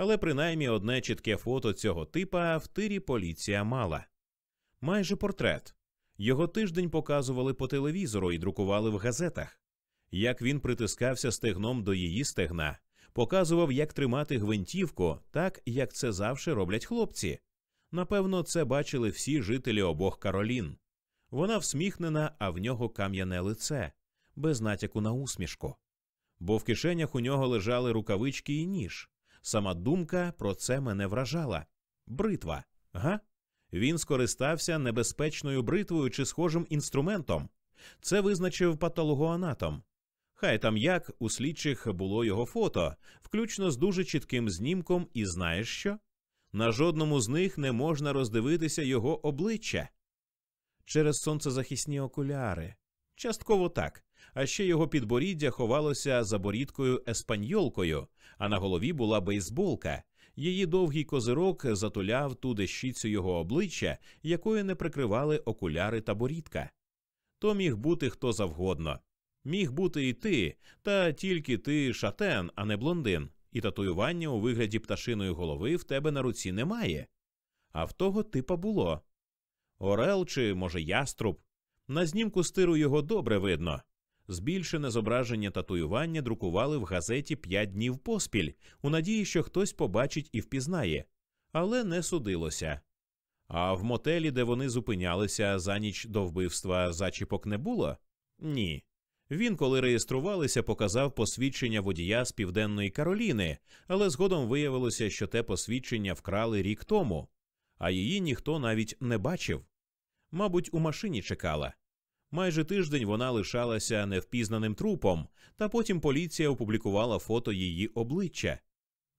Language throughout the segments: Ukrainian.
Але принаймні одне чітке фото цього типа в тирі поліція мала. Майже портрет. Його тиждень показували по телевізору і друкували в газетах. Як він притискався стегном до її стегна, показував, як тримати гвинтівку, так як це завжди роблять хлопці. Напевно, це бачили всі жителі обох Каролін. Вона всміхнена, а в нього кам'яне лице, без натяку на усмішку. Бо в кишенях у нього лежали рукавички і ніж. Сама думка про це мене вражала. Бритва, га? Він скористався небезпечною бритвою чи схожим інструментом. Це визначив патологоанатом. Хай там як у слідчих було його фото, включно з дуже чітким знімком, і знаєш що? На жодному з них не можна роздивитися його обличчя через сонцезахисні окуляри. Частково так, а ще його підборіддя ховалося за борідкою еспаньолкою, а на голові була бейсболка. Її довгий козирок затуляв ту дещицю його обличчя, якою не прикривали окуляри та борідка. То міг бути хто завгодно. Міг бути і ти, та тільки ти шатен, а не блондин, і татуювання у вигляді пташиної голови в тебе на руці немає. А в того типа було. Орел чи, може, яструб. На знімку стиру його добре видно. Збільшене зображення татуювання друкували в газеті п'ять днів поспіль, у надії, що хтось побачить і впізнає, але не судилося. А в мотелі, де вони зупинялися за ніч до вбивства, зачіпок не було? Ні. Він, коли реєструвалися, показав посвідчення водія з Південної Кароліни, але згодом виявилося, що те посвідчення вкрали рік тому, а її ніхто навіть не бачив. Мабуть, у машині чекала. Майже тиждень вона лишалася невпізнаним трупом, та потім поліція опублікувала фото її обличчя.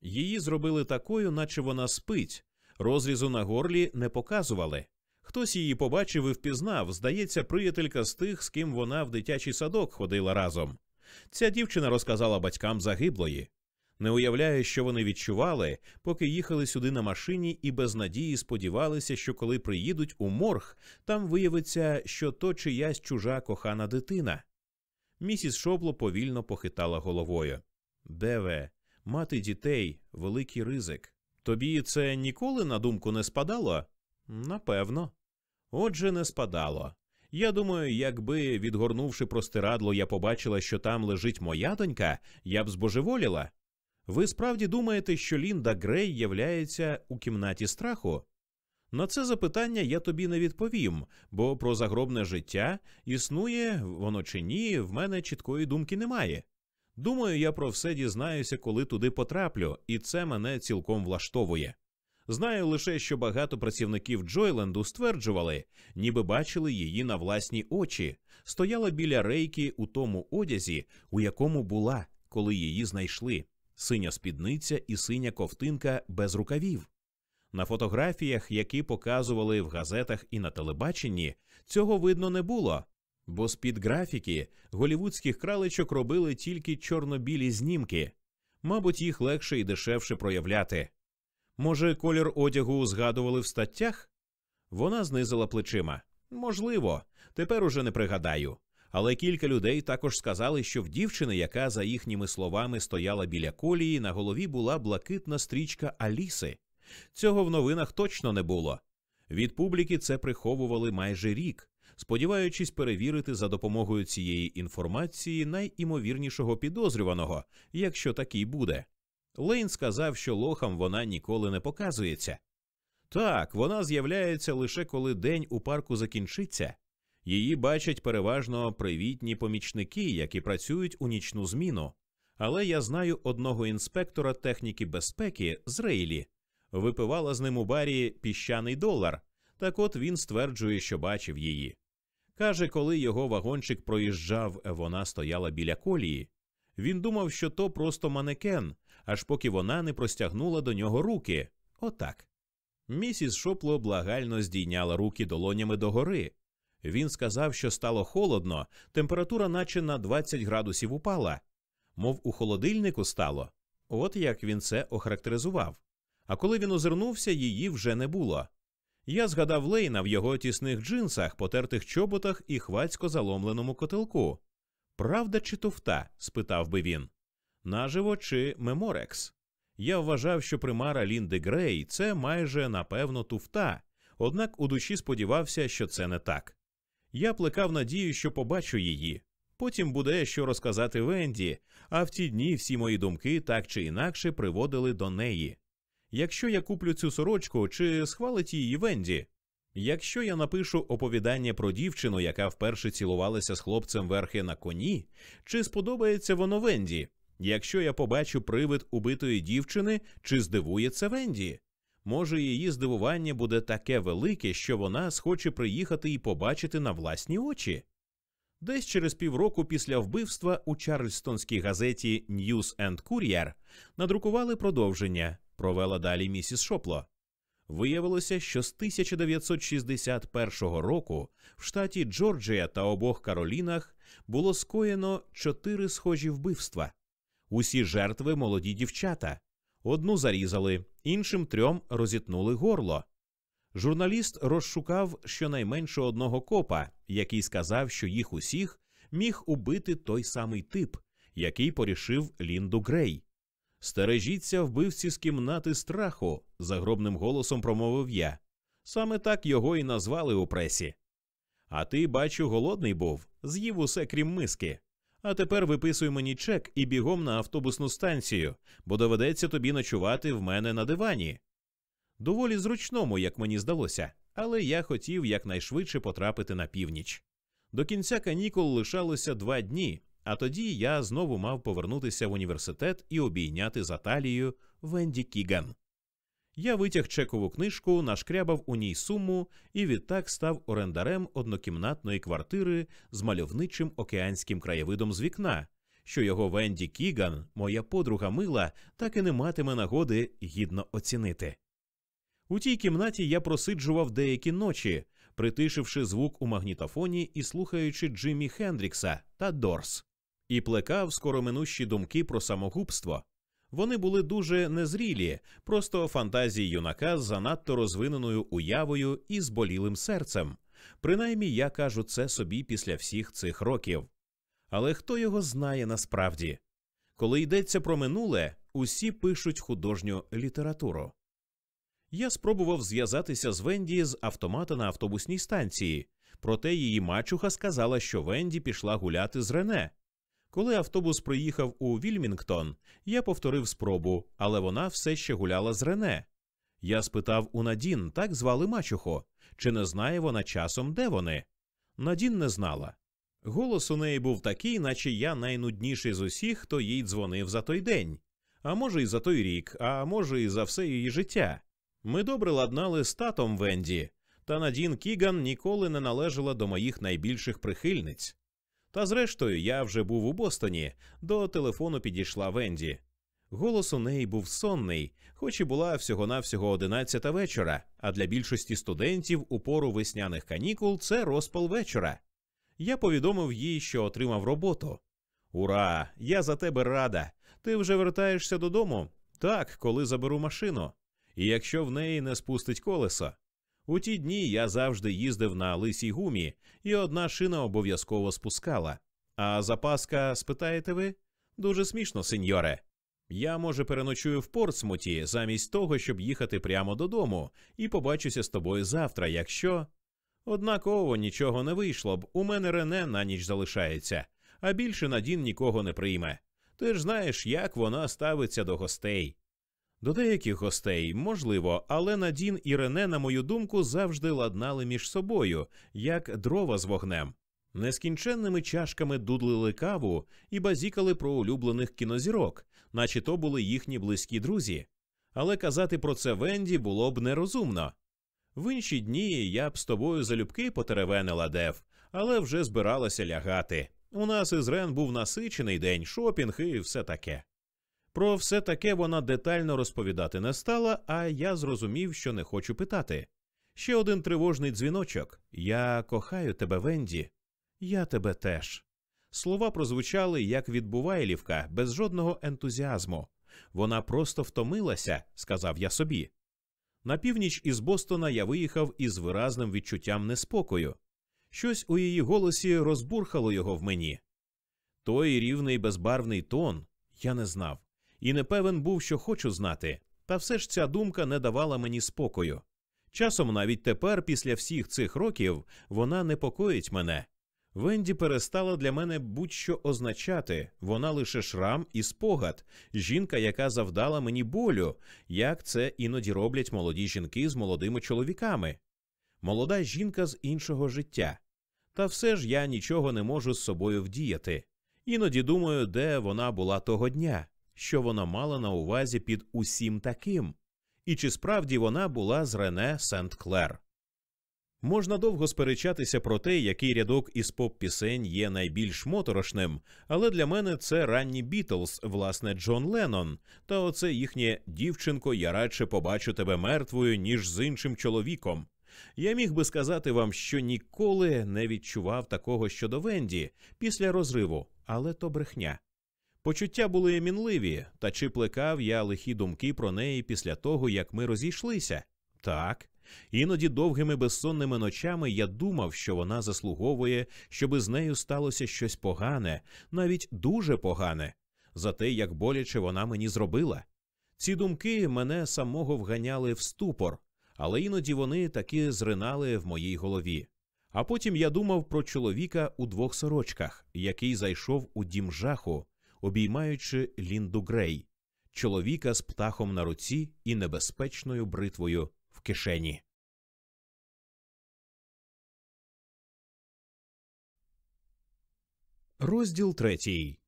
Її зробили такою, наче вона спить, розрізу на горлі не показували. Хтось її побачив і впізнав, здається, приятелька з тих, з ким вона в дитячий садок ходила разом. Ця дівчина розказала батькам загиблої. Не уявляю, що вони відчували, поки їхали сюди на машині і без надії сподівалися, що коли приїдуть у морг, там виявиться, що то чиясь чужа кохана дитина. Місіс Шобло повільно похитала головою. Деве, мати дітей, великий ризик. Тобі це ніколи на думку не спадало? Напевно. Отже, не спадало. Я думаю, якби, відгорнувши простирадло, я побачила, що там лежить моя донька, я б збожеволіла. Ви справді думаєте, що Лінда Грей являється у кімнаті страху? На це запитання я тобі не відповім, бо про загробне життя існує воно чи ні, в мене чіткої думки немає. Думаю, я про все дізнаюся, коли туди потраплю, і це мене цілком влаштовує. Знаю лише, що багато працівників Джойленду стверджували, ніби бачили її на власні очі, стояла біля рейки у тому одязі, у якому була, коли її знайшли синя спідниця і синя ковтинка без рукавів. На фотографіях, які показували в газетах і на телебаченні, цього видно не було, бо з під графіки голівудських кралечок робили тільки чорно-білі знімки, мабуть, їх легше і дешевше проявляти. Може, колір одягу згадували в статтях? Вона знизила плечима. Можливо, тепер уже не пригадаю. Але кілька людей також сказали, що в дівчини, яка, за їхніми словами, стояла біля колії, на голові була блакитна стрічка Аліси. Цього в новинах точно не було. Від публіки це приховували майже рік, сподіваючись перевірити за допомогою цієї інформації найімовірнішого підозрюваного, якщо такий буде. Лейн сказав, що лохам вона ніколи не показується. Так, вона з'являється лише коли день у парку закінчиться. Її бачать переважно привітні помічники, які працюють у нічну зміну. Але я знаю одного інспектора техніки безпеки з Рейлі. Випивала з ним у барі піщаний долар. Так от він стверджує, що бачив її. Каже, коли його вагончик проїжджав, вона стояла біля колії. Він думав, що то просто манекен, аж поки вона не простягнула до нього руки. Отак. Місіс Шопло благально здійняла руки долонями догори. Він сказав, що стало холодно, температура наче на 20 градусів упала, мов у холодильнику стало. От як він це охарактеризував. А коли він озирнувся, її вже не було. Я згадав Лейна в його тісних джинсах, потертих чоботах і хвацько заломленому котелку. Правда чи туфта? спитав би він. Наживо чи меморекс? Я вважав, що примара Лінди Грей це майже напевно туфта, однак у душі сподівався, що це не так. Я плекав надію, що побачу її. Потім буде що розказати Венді, а в ті дні всі мої думки так чи інакше приводили до неї. Якщо я куплю цю сорочку, чи схвалить її Венді? Якщо я напишу оповідання про дівчину, яка вперше цілувалася з хлопцем верхи на коні, чи сподобається воно Венді? Якщо я побачу привид убитої дівчини, чи здивує це Венді? Може, її здивування буде таке велике, що вона схоче приїхати і побачити на власні очі? Десь через півроку після вбивства у Чарльстонській газеті News and Courier надрукували продовження, провела далі місіс Шопло. Виявилося, що з 1961 року в штаті Джорджія та обох Каролінах було скоєно чотири схожі вбивства. Усі жертви молоді дівчата. Одну зарізали, іншим трьом розітнули горло. Журналіст розшукав щонайменше одного копа, який сказав, що їх усіх міг убити той самий тип, який порішив Лінду Грей. Стережіться вбивці з кімнати страху, загробним голосом промовив я. Саме так його і назвали у пресі. А ти, бачу, голодний був, з'їв усе крім миски. А тепер виписуй мені чек і бігом на автобусну станцію, бо доведеться тобі ночувати в мене на дивані. Доволі зручному, як мені здалося, але я хотів якнайшвидше потрапити на північ. До кінця канікул лишалося два дні, а тоді я знову мав повернутися в університет і обійняти за талією Венді Кіган. Я витяг чекову книжку, нашкрябав у ній суму і відтак став орендарем однокімнатної квартири з мальовничим океанським краєвидом з вікна, що його Венді Кіган, моя подруга мила, так і не матиме нагоди гідно оцінити. У тій кімнаті я просиджував деякі ночі, притишивши звук у магнітофоні і слухаючи Джиммі Хендрікса та Дорс, і плекав скороминущі думки про самогубство. Вони були дуже незрілі, просто фантазії юнака з занадто розвиненою уявою і зболілим серцем. Принаймні я кажу це собі після всіх цих років. Але хто його знає насправді? Коли йдеться про минуле, усі пишуть художню літературу. Я спробував зв'язатися з Венді з автомата на автобусній станції, проте її мачуха сказала, що Венді пішла гуляти з Рене. Коли автобус приїхав у Вільмінгтон, я повторив спробу, але вона все ще гуляла з Рене. Я спитав у Надін, так звали мачухо, чи не знає вона часом, де вони. Надін не знала. Голос у неї був такий, наче я найнудніший з усіх, хто їй дзвонив за той день, а може, і за той рік, а може, і за все її життя. Ми добре ладнали з татом Венді, та Надін Кіган ніколи не належала до моїх найбільших прихильниць. Та зрештою, я вже був у Бостоні, до телефону підійшла Венді. Голос у неї був сонний, хоч і була всього-навсього одинадцята вечора, а для більшості студентів у пору весняних канікул це розпал вечора. Я повідомив їй, що отримав роботу. Ура! Я за тебе рада! Ти вже вертаєшся додому? Так, коли заберу машину. І якщо в неї не спустить колесо. У ті дні я завжди їздив на лисій гумі, і одна шина обов'язково спускала. А запаска, спитаєте ви? Дуже смішно, сеньоре. Я, може, переночую в Портсмуті замість того, щоб їхати прямо додому, і побачуся з тобою завтра, якщо. Однаково нічого не вийшло б. У мене Рене на ніч залишається, а більше Надін нікого не прийме. Ти ж знаєш, як вона ставиться до гостей. До деяких гостей, можливо, але Надін і Рене, на мою думку, завжди ладнали між собою, як дрова з вогнем. Нескінченними чашками дудлили каву і базікали про улюблених кінозірок, наче то були їхні близькі друзі. Але казати про це Венді було б нерозумно. В інші дні я б з тобою залюбки потеревенила Дев, але вже збиралася лягати. У нас із Рен був насичений день, шопінг і все таке. Про все таке вона детально розповідати не стала, а я зрозумів, що не хочу питати. Ще один тривожний дзвіночок Я кохаю тебе, Венді. Я тебе теж. Слова прозвучали, як від Бувайлівка, без жодного ентузіазму. Вона просто втомилася, сказав я собі. На північ із Бостона я виїхав із виразним відчуттям неспокою. Щось у її голосі розбурхало його в мені. Той рівний безбарвний тон я не знав. І не певен був, що хочу знати. Та все ж ця думка не давала мені спокою. Часом навіть тепер, після всіх цих років, вона непокоїть мене. Венді перестала для мене будь-що означати, вона лише шрам і спогад, жінка, яка завдала мені болю, як це іноді роблять молоді жінки з молодими чоловіками. Молода жінка з іншого життя. Та все ж я нічого не можу з собою вдіяти. Іноді думаю, де вона була того дня, що вона мала на увазі під усім таким, і чи справді вона була з Рене Сент Клер. Можна довго сперечатися про те, який рядок із поп пісень є найбільш моторошним, але для мене це ранні Бітлз, власне, Джон Леннон, та оце їхнє дівчинко, я радше побачу тебе мертвою, ніж з іншим чоловіком. Я міг би сказати вам, що ніколи не відчував такого щодо Венді після розриву, але то брехня. Почуття були мінливі, та чи плекав я лихі думки про неї після того, як ми розійшлися? Так. Іноді довгими безсонними ночами я думав, що вона заслуговує, щоби з нею сталося щось погане, навіть дуже погане, за те, як боляче вона мені зробила. Ці думки мене самого вганяли в ступор, але іноді вони таки зринали в моїй голові. А потім я думав про чоловіка у двох сорочках, який зайшов у дім жаху, обіймаючи Лінду Грей, чоловіка з птахом на руці і небезпечною бритвою в кишені. Розділ третій.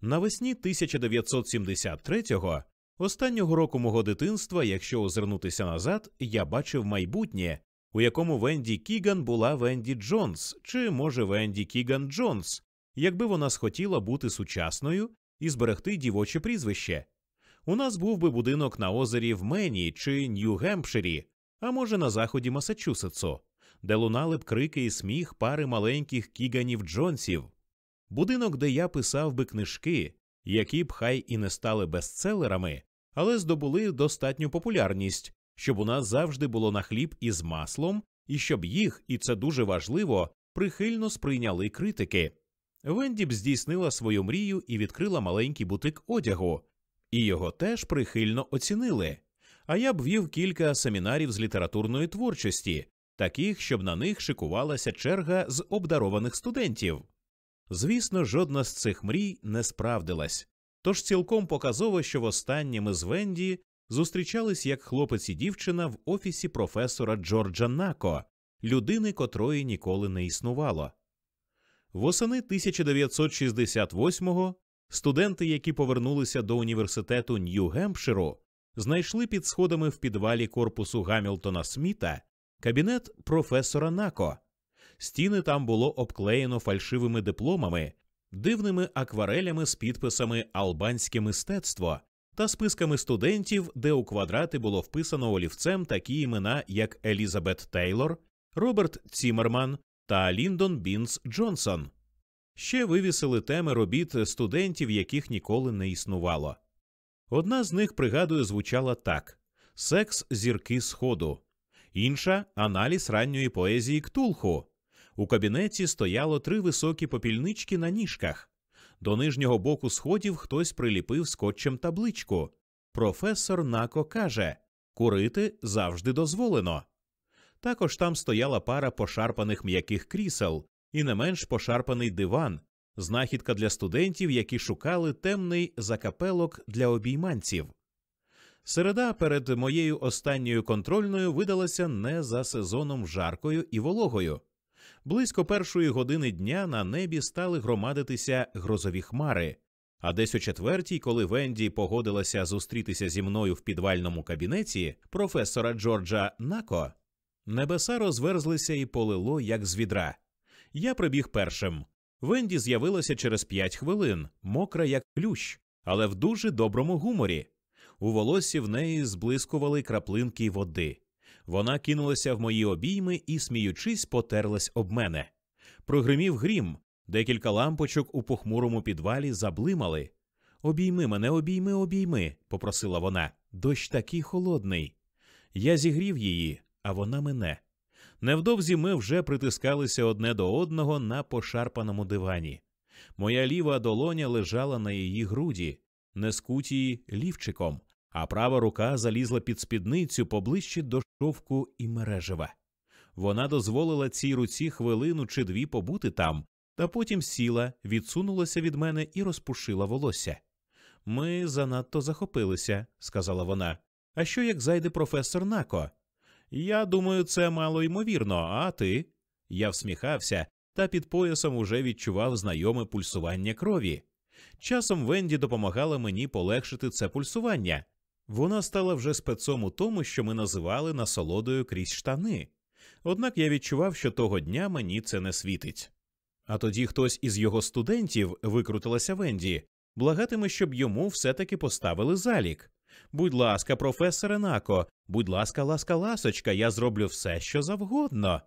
Навесні 1973-го, останнього року мого дитинства, якщо озирнутися назад, я бачив майбутнє, у якому Венді Кіган була Венді Джонс, чи, може, Венді Кіган Джонс, якби вона схотіла бути сучасною і зберегти дівоче прізвище. У нас був би будинок на озері в Мені чи Нью-Гемпширі, а може на заході Масачусетсу, де лунали б крики і сміх пари маленьких кіганів Джонсів, будинок, де я писав би книжки, які б хай і не стали бестселерами, але здобули достатню популярність, щоб у нас завжди було на хліб із маслом, і щоб їх, і це дуже важливо, прихильно сприйняли критики. Венді б здійснила свою мрію і відкрила маленький бутик одягу, і його теж прихильно оцінили. А я б вів кілька семінарів з літературної творчості, таких, щоб на них шикувалася черга з обдарованих студентів. Звісно, жодна з цих мрій не справдилась, тож цілком показово, що востаннє ми з Венді зустрічались як хлопець і дівчина в офісі професора Джорджа Нако, людини, котрої ніколи не існувало. Восени 1968-го студенти, які повернулися до університету Нью-Гемпширу, знайшли під сходами в підвалі корпусу Гамілтона Сміта кабінет професора Нако. Стіни там було обклеєно фальшивими дипломами, дивними акварелями з підписами Албанське мистецтво та списками студентів, де у квадрати було вписано олівцем такі імена, як Елізабет Тейлор, Роберт Цімерман та Ліндон Бінс Джонсон. Ще вивісили теми робіт студентів, яких ніколи не існувало. Одна з них, пригадую, звучала так: Секс зірки Сходу, інша аналіз ранньої поезії Ктулху. У кабінеті стояло три високі попільнички на ніжках. До нижнього боку сходів хтось приліпив скотчем табличку. Професор Нако каже курити завжди дозволено. Також там стояла пара пошарпаних м'яких крісел і не менш пошарпаний диван, знахідка для студентів, які шукали темний закапелок для обійманців. Середа перед моєю останньою контрольною видалася не за сезоном жаркою і вологою. Близько першої години дня на небі стали громадитися грозові хмари, а десь о четвертій, коли Венді погодилася зустрітися зі мною в підвальному кабінеті професора Джорджа Нако, небеса розверзлися і полило, як з відра. Я прибіг першим. Венді з'явилася через п'ять хвилин, мокра, як плющ, але в дуже доброму гуморі. У волосі в неї зблискували краплинки води. Вона кинулася в мої обійми і, сміючись, потерлась об мене. Прогримів грім, декілька лампочок у похмурому підвалі заблимали. Обійми мене, обійми, обійми, попросила вона. Дощ такий холодний. Я зігрів її, а вона мене. Невдовзі ми вже притискалися одне до одного на пошарпаному дивані. Моя ліва долоня лежала на її груді, не скуті лівчиком, а права рука залізла під спідницю поближче до шовку і мережева. Вона дозволила цій руці хвилину чи дві побути там, та потім сіла, відсунулася від мене і розпушила волосся. Ми занадто захопилися, сказала вона. А що як зайде професор Нако? Я думаю, це мало ймовірно, а ти? Я всміхався, та під поясом уже відчував знайоме пульсування крові. Часом Венді допомагала мені полегшити це пульсування. Вона стала вже спецом у тому, що ми називали насолодою крізь штани. Однак я відчував, що того дня мені це не світить. А тоді хтось із його студентів викрутилася Венді, благатиме, щоб йому все-таки поставили залік. Будь ласка, професоре Нако, будь ласка, ласка, ласочка, я зроблю все, що завгодно.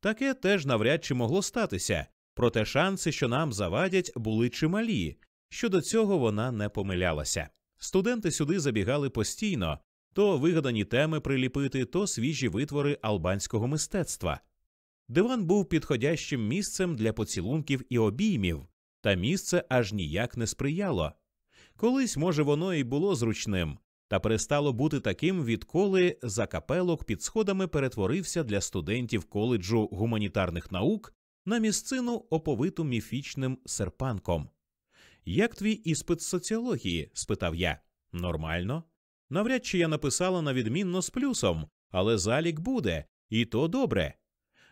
Таке теж навряд чи могло статися, проте шанси, що нам завадять, були чималі. Щодо цього вона не помилялася. Студенти сюди забігали постійно то вигадані теми приліпити, то свіжі витвори албанського мистецтва. Диван був підходящим місцем для поцілунків і обіймів, та місце аж ніяк не сприяло. Колись, може, воно і було зручним, та перестало бути таким, відколи закапелок під сходами перетворився для студентів коледжу гуманітарних наук на місцину оповиту міфічним серпанком. Як твій іспит з соціології? спитав я. Нормально. Навряд чи я написала на відмінно з плюсом, але залік буде, і то добре.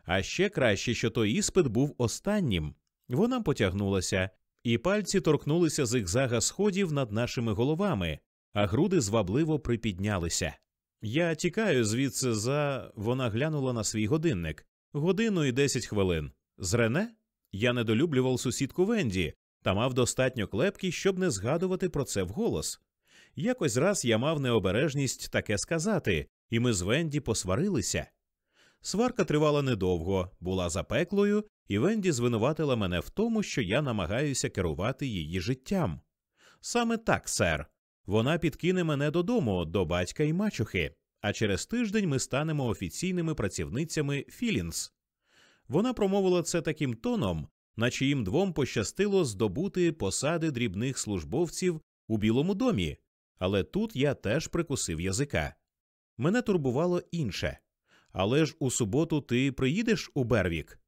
А ще краще, що той іспит був останнім. Вона потягнулася, і пальці торкнулися зигзага сходів над нашими головами, а груди звабливо припіднялися. Я тікаю звідси за. Вона глянула на свій годинник годину і десять хвилин. З Рене? Я недолюблював сусідку Венді та мав достатньо клепки, щоб не згадувати про це вголос. Якось раз я мав необережність таке сказати, і ми з Венді посварилися. Сварка тривала недовго, була запеклою, і Венді звинуватила мене в тому, що я намагаюся керувати її життям. Саме так, сер. Вона підкине мене додому, до батька і мачухи, а через тиждень ми станемо офіційними працівницями Філінс. Вона промовила це таким тоном, наче їм двом пощастило здобути посади дрібних службовців у Білому домі, але тут я теж прикусив язика. Мене турбувало інше. Але ж у суботу ти приїдеш у Бервік?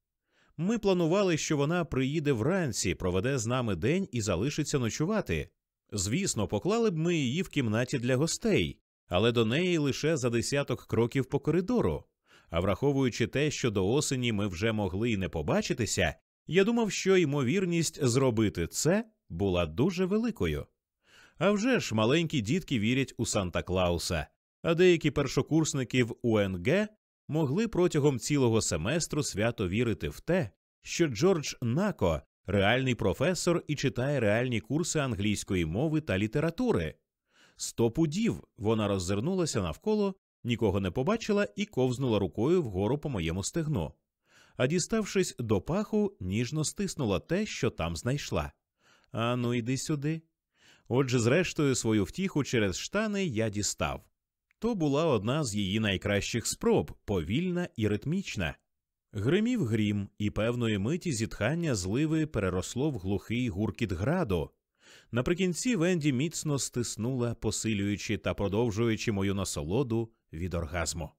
Ми планували, що вона приїде вранці, проведе з нами день і залишиться ночувати. Звісно, поклали б ми її в кімнаті для гостей, але до неї лише за десяток кроків по коридору. А враховуючи те, що до осені ми вже могли й не побачитися, я думав, що ймовірність зробити це була дуже великою. А вже ж маленькі дітки вірять у Санта Клауса, а деякі першокурсники в УНГ могли протягом цілого семестру свято вірити в те, що Джордж Нако реальний професор і читає реальні курси англійської мови та літератури. Сто пудів вона роззирнулася навколо, нікого не побачила і ковзнула рукою вгору по моєму стегну. А діставшись до паху, ніжно стиснула те, що там знайшла. Ану, йди сюди. Отже, зрештою, свою втіху через штани я дістав. То була одна з її найкращих спроб, повільна і ритмічна. Гримів грім, і певної миті зітхання зливи переросло в глухий гуркіт граду. Наприкінці Венді міцно стиснула, посилюючи та продовжуючи мою насолоду від оргазму.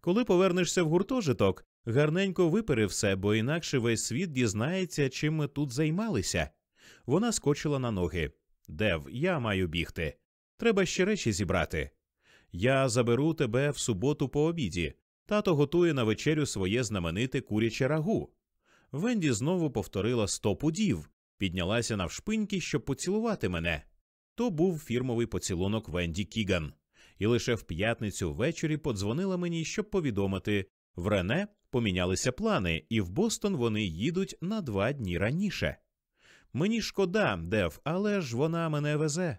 Коли повернешся в гуртожиток, гарненько випери все, бо інакше весь світ дізнається, чим ми тут займалися. Вона скочила на ноги. Дев, я маю бігти. Треба ще речі зібрати. Я заберу тебе в суботу по обіді. Тато готує на вечерю своє знамените куряче рагу. Венді знову повторила сто пудів, піднялася навшпиньки, щоб поцілувати мене. То був фірмовий поцілунок Венді Кіган, і лише в п'ятницю ввечері подзвонила мені, щоб повідомити в Рене помінялися плани, і в Бостон вони їдуть на два дні раніше. Мені шкода, Дев, але ж вона мене везе.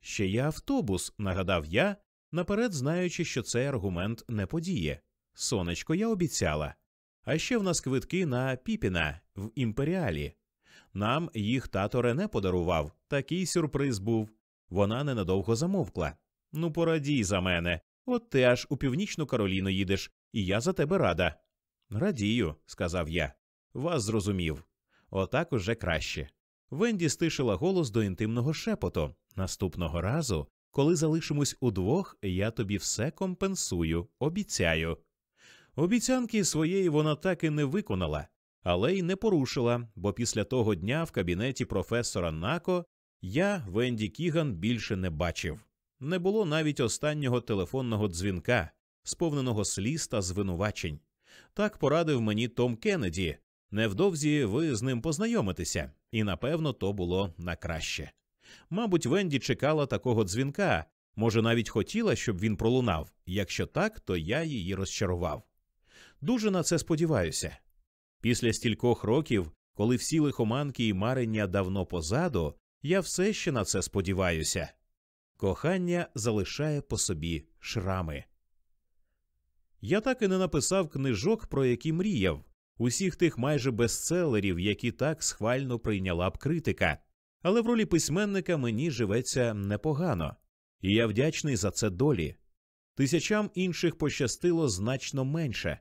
Ще є автобус, нагадав я, наперед знаючи, що цей аргумент не подіє. Сонечко, я обіцяла. А ще в нас квитки на Піпіна в імперіалі. Нам їх тато Рене подарував, такий сюрприз був. Вона ненадовго замовкла. Ну, порадій за мене. От ти аж у північну Кароліну їдеш, і я за тебе рада. Радію, сказав я. Вас зрозумів. Отак уже краще. Венді стишила голос до інтимного шепоту. Наступного разу, коли залишимось удвох, я тобі все компенсую, обіцяю. Обіцянки своєї вона так і не виконала, але й не порушила, бо після того дня в кабінеті професора Нако я Венді Кіган більше не бачив. Не було навіть останнього телефонного дзвінка, сповненого сліз та звинувачень. Так порадив мені Том Кеннеді. Невдовзі ви з ним познайомитеся, і напевно то було на краще. Мабуть, Венді чекала такого дзвінка, може, навіть хотіла, щоб він пролунав. Якщо так, то я її розчарував. Дуже на це сподіваюся. Після стількох років, коли всі лихоманки і марення давно позаду, я все ще на це сподіваюся. Кохання залишає по собі шрами. Я так і не написав книжок, про які мріяв, усіх тих майже бестселерів, які так схвально прийняла б критика. Але в ролі письменника мені живеться непогано, і я вдячний за це долі. Тисячам інших пощастило значно менше.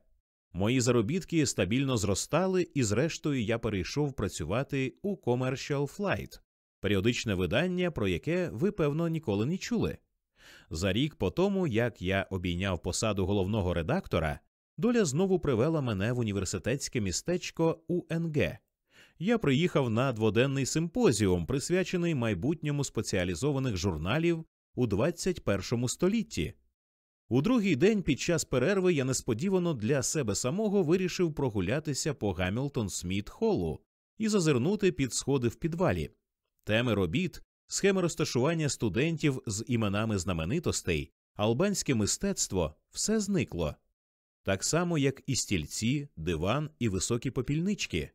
Мої заробітки стабільно зростали, і, зрештою, я перейшов працювати у Commercial Flight, періодичне видання, про яке ви, певно, ніколи не чули. За рік по тому, як я обійняв посаду головного редактора, доля знову привела мене в університетське містечко УНГ. Я приїхав на дводенний симпозіум, присвячений майбутньому спеціалізованих журналів у 21 столітті. У другий день під час перерви я несподівано для себе самого вирішив прогулятися по Гамілтон Сміт Холлу і зазирнути під сходи в підвалі. Теми робіт, схеми розташування студентів з іменами знаменитостей, албанське мистецтво все зникло. Так само, як і стільці, диван і високі попільнички.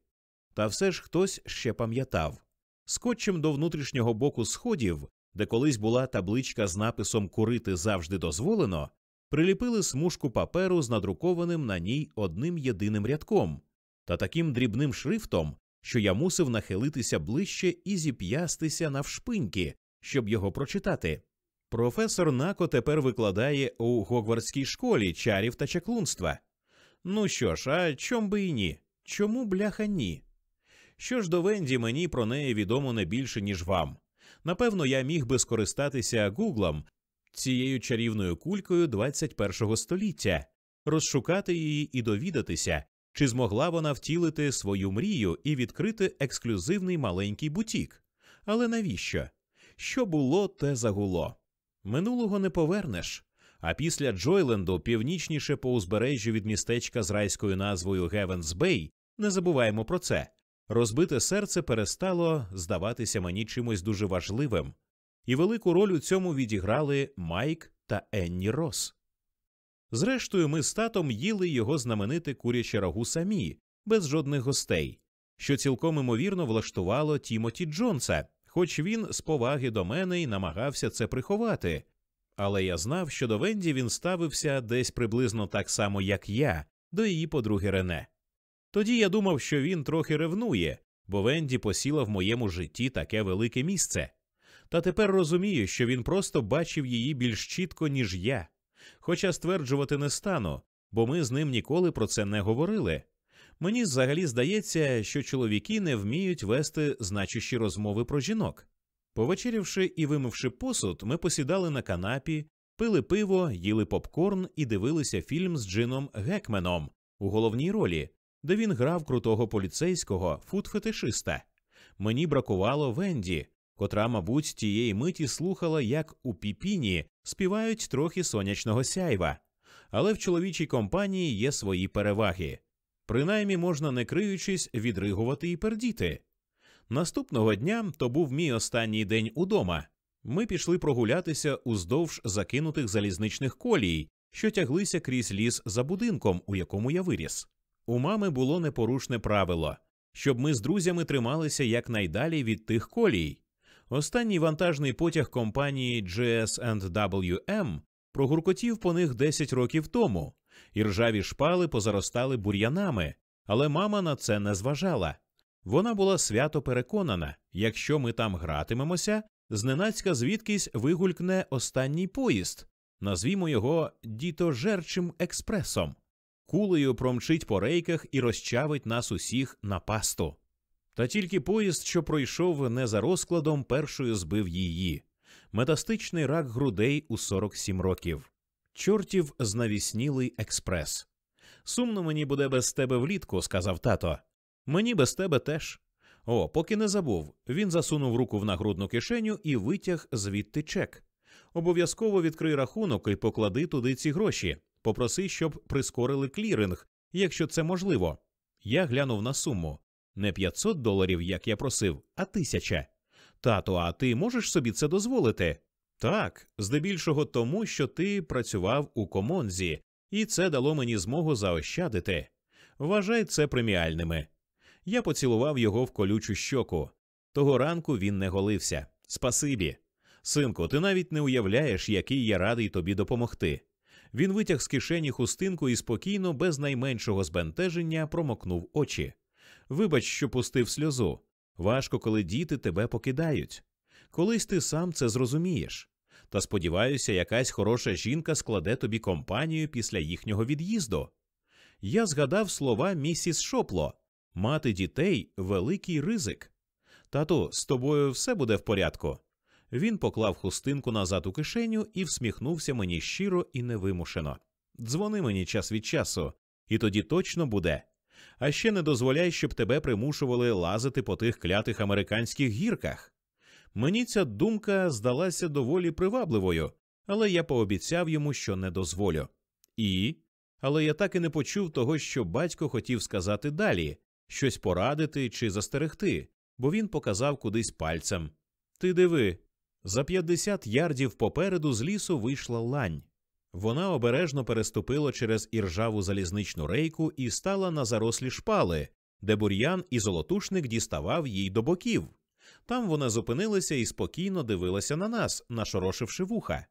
Та все ж хтось ще пам'ятав скотчем до внутрішнього боку сходів, де колись була табличка з написом Курити завжди дозволено, приліпили смужку паперу з надрукованим на ній одним єдиним рядком та таким дрібним шрифтом, що я мусив нахилитися ближче і зіп'ястися навшпиньки, щоб його прочитати. Професор Нако тепер викладає у Гогвардській школі чарів та чаклунства. Ну що ж, а чом би і ні? Чому бляха ні? Що ж до Венді, мені про неї відомо не більше, ніж вам. Напевно, я міг би скористатися Гуглом, цією чарівною кулькою 21-го століття, розшукати її і довідатися, чи змогла вона втілити свою мрію і відкрити ексклюзивний маленький бутік. Але навіщо? Що було, те загуло. Минулого не повернеш. А після Джойленду, північніше по узбережжю від містечка з райською назвою Гевенс Бей, не забуваємо про це. Розбите серце перестало здаватися мені чимось дуже важливим, і велику роль у цьому відіграли Майк та Енні Рос. Зрештою, ми з татом їли його знамените куряче рагу самі, без жодних гостей, що цілком імовірно влаштувало Тімоті Джонса, хоч він з поваги до мене й намагався це приховати. Але я знав, що до Венді він ставився десь приблизно так само, як я, до її подруги Рене. Тоді я думав, що він трохи ревнує, бо Венді посіла в моєму житті таке велике місце. Та тепер розумію, що він просто бачив її більш чітко, ніж я. Хоча стверджувати не стану, бо ми з ним ніколи про це не говорили. Мені взагалі здається, що чоловіки не вміють вести значущі розмови про жінок. Повечерявши і вимивши посуд, ми посідали на канапі, пили пиво, їли попкорн і дивилися фільм з Джином Гекменом у головній ролі, де він грав крутого поліцейського фуд-фетишиста. Мені бракувало Венді, котра, мабуть, тієї миті слухала, як у піпіні співають трохи сонячного сяйва, але в чоловічій компанії є свої переваги. Принаймні можна, не криючись, відригувати і пердіти. Наступного дня то був мій останній день удома. Ми пішли прогулятися уздовж закинутих залізничних колій, що тяглися крізь ліс за будинком, у якому я виріс. У мами було непорушне правило, щоб ми з друзями трималися якнайдалі від тих колій. Останній вантажний потяг компанії GS&WM прогуркотів по них 10 років тому, і ржаві шпали позаростали бур'янами, але мама на це не зважала. Вона була свято переконана, якщо ми там гратимемося, зненацька звідкись вигулькне останній поїзд, назвімо його дітожерчим експресом, кулею промчить по рейках і розчавить нас усіх на пасту. Та тільки поїзд, що пройшов не за розкладом, першою збив її. метастичний рак грудей у 47 років, чортів знавіснілий експрес. Сумно мені буде без тебе влітку, сказав тато. Мені без тебе теж. О, поки не забув. Він засунув руку в нагрудну кишеню і витяг звідти чек. Обов'язково відкрий рахунок і поклади туди ці гроші. Попроси, щоб прискорили кліринг, якщо це можливо. Я глянув на суму не 500 доларів, як я просив, а тисяча. Тато, а ти можеш собі це дозволити? Так, здебільшого тому, що ти працював у комонзі, і це дало мені змогу заощадити. Вважай це преміальними. Я поцілував його в колючу щоку. Того ранку він не голився. Спасибі. Синку, ти навіть не уявляєш, який я радий тобі допомогти. Він витяг з кишені хустинку і спокійно, без найменшого збентеження, промокнув очі. Вибач, що пустив сльозу. Важко, коли діти тебе покидають. Колись ти сам це зрозумієш. Та сподіваюся, якась хороша жінка складе тобі компанію після їхнього від'їзду. Я згадав слова місіс Шопло мати дітей великий ризик. Тату, з тобою все буде в порядку. Він поклав хустинку назад у кишеню і всміхнувся мені щиро і невимушено. Дзвони мені час від часу, і тоді точно буде. А ще не дозволяй, щоб тебе примушували лазити по тих клятих американських гірках. Мені ця думка здалася доволі привабливою, але я пообіцяв йому, що не дозволю. І. Але я так і не почув того, що батько хотів сказати далі щось порадити чи застерегти, бо він показав кудись пальцем. Ти диви. За 50 ярдів попереду з лісу вийшла лань. Вона обережно переступила через іржаву залізничну рейку і стала на зарослі шпали, де бур'ян і золотушник діставав їй до боків. Там вона зупинилася і спокійно дивилася на нас, нашорошивши вуха.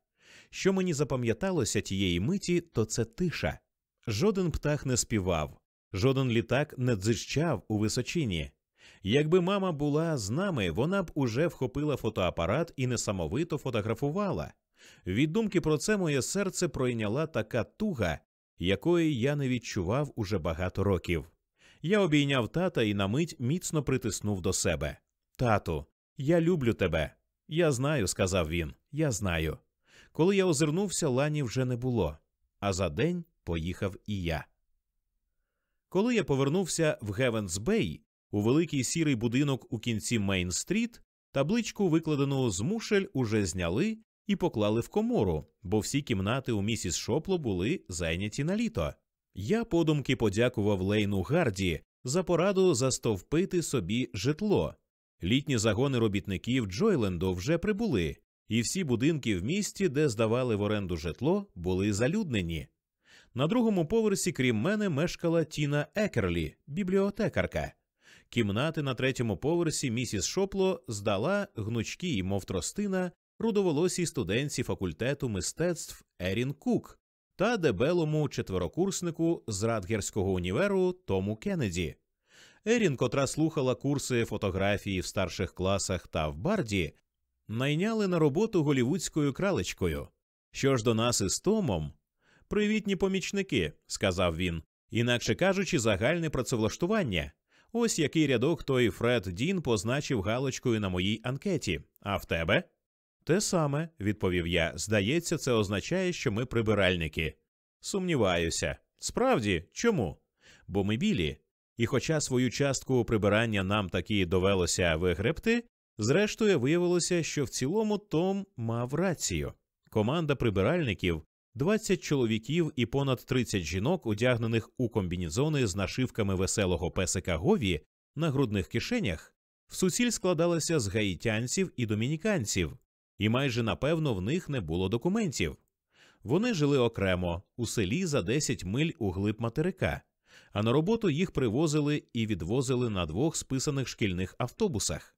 Що мені запам'яталося тієї миті, то це тиша. Жоден птах не співав, жоден літак не дзижчав у височині. Якби мама була з нами, вона б уже вхопила фотоапарат і несамовито фотографувала. Від думки про це моє серце пройняла така туга, якої я не відчував уже багато років. Я обійняв тата і на мить міцно притиснув до себе. Тату, я люблю тебе. Я знаю, сказав він, я знаю. Коли я озирнувся, лані вже не було, а за день поїхав і я. Коли я повернувся в Гевенс Бей, у великий сірий будинок у кінці Мейн-стріт, табличку, викладену з мушель, уже зняли і поклали в комору, бо всі кімнати у місіс Шоплоу були зайняті на літо. Я подумки подякував Лейну Гарді за пораду застовпити собі житло. Літні загони робітників Джойленду вже прибули, і всі будинки в місті, де здавали в оренду житло, були залюднені. На другому поверсі, крім мене, мешкала Тіна Екерлі, бібліотекарка. Кімнати на третьому поверсі місіс Шопло здала гнучкі, мов тростина, рудоволосій студентці факультету мистецтв Ерін Кук та дебелому четверокурснику з Радгерського універу Тому Кеннеді. Ерін, котра слухала курси фотографії в старших класах та в барді, найняли на роботу голівудською кралечкою. Що ж до нас із Томом, привітні помічники, сказав він, інакше кажучи, загальне працевлаштування. Ось який рядок той Фред Дін позначив галочкою на моїй анкеті. А в тебе? Те саме, відповів я. Здається, це означає, що ми прибиральники. Сумніваюся. Справді, чому? Бо ми білі. І хоча свою частку прибирання нам таки довелося вигребти, зрештою виявилося, що в цілому Том мав рацію. Команда прибиральників 20 чоловіків і понад 30 жінок, одягнених у комбінізони з нашивками веселого песика Гові на грудних кишенях, в суціль складалася з гаїтянців і домініканців, і майже напевно в них не було документів. Вони жили окремо у селі за 10 миль у глиб материка, а на роботу їх привозили і відвозили на двох списаних шкільних автобусах.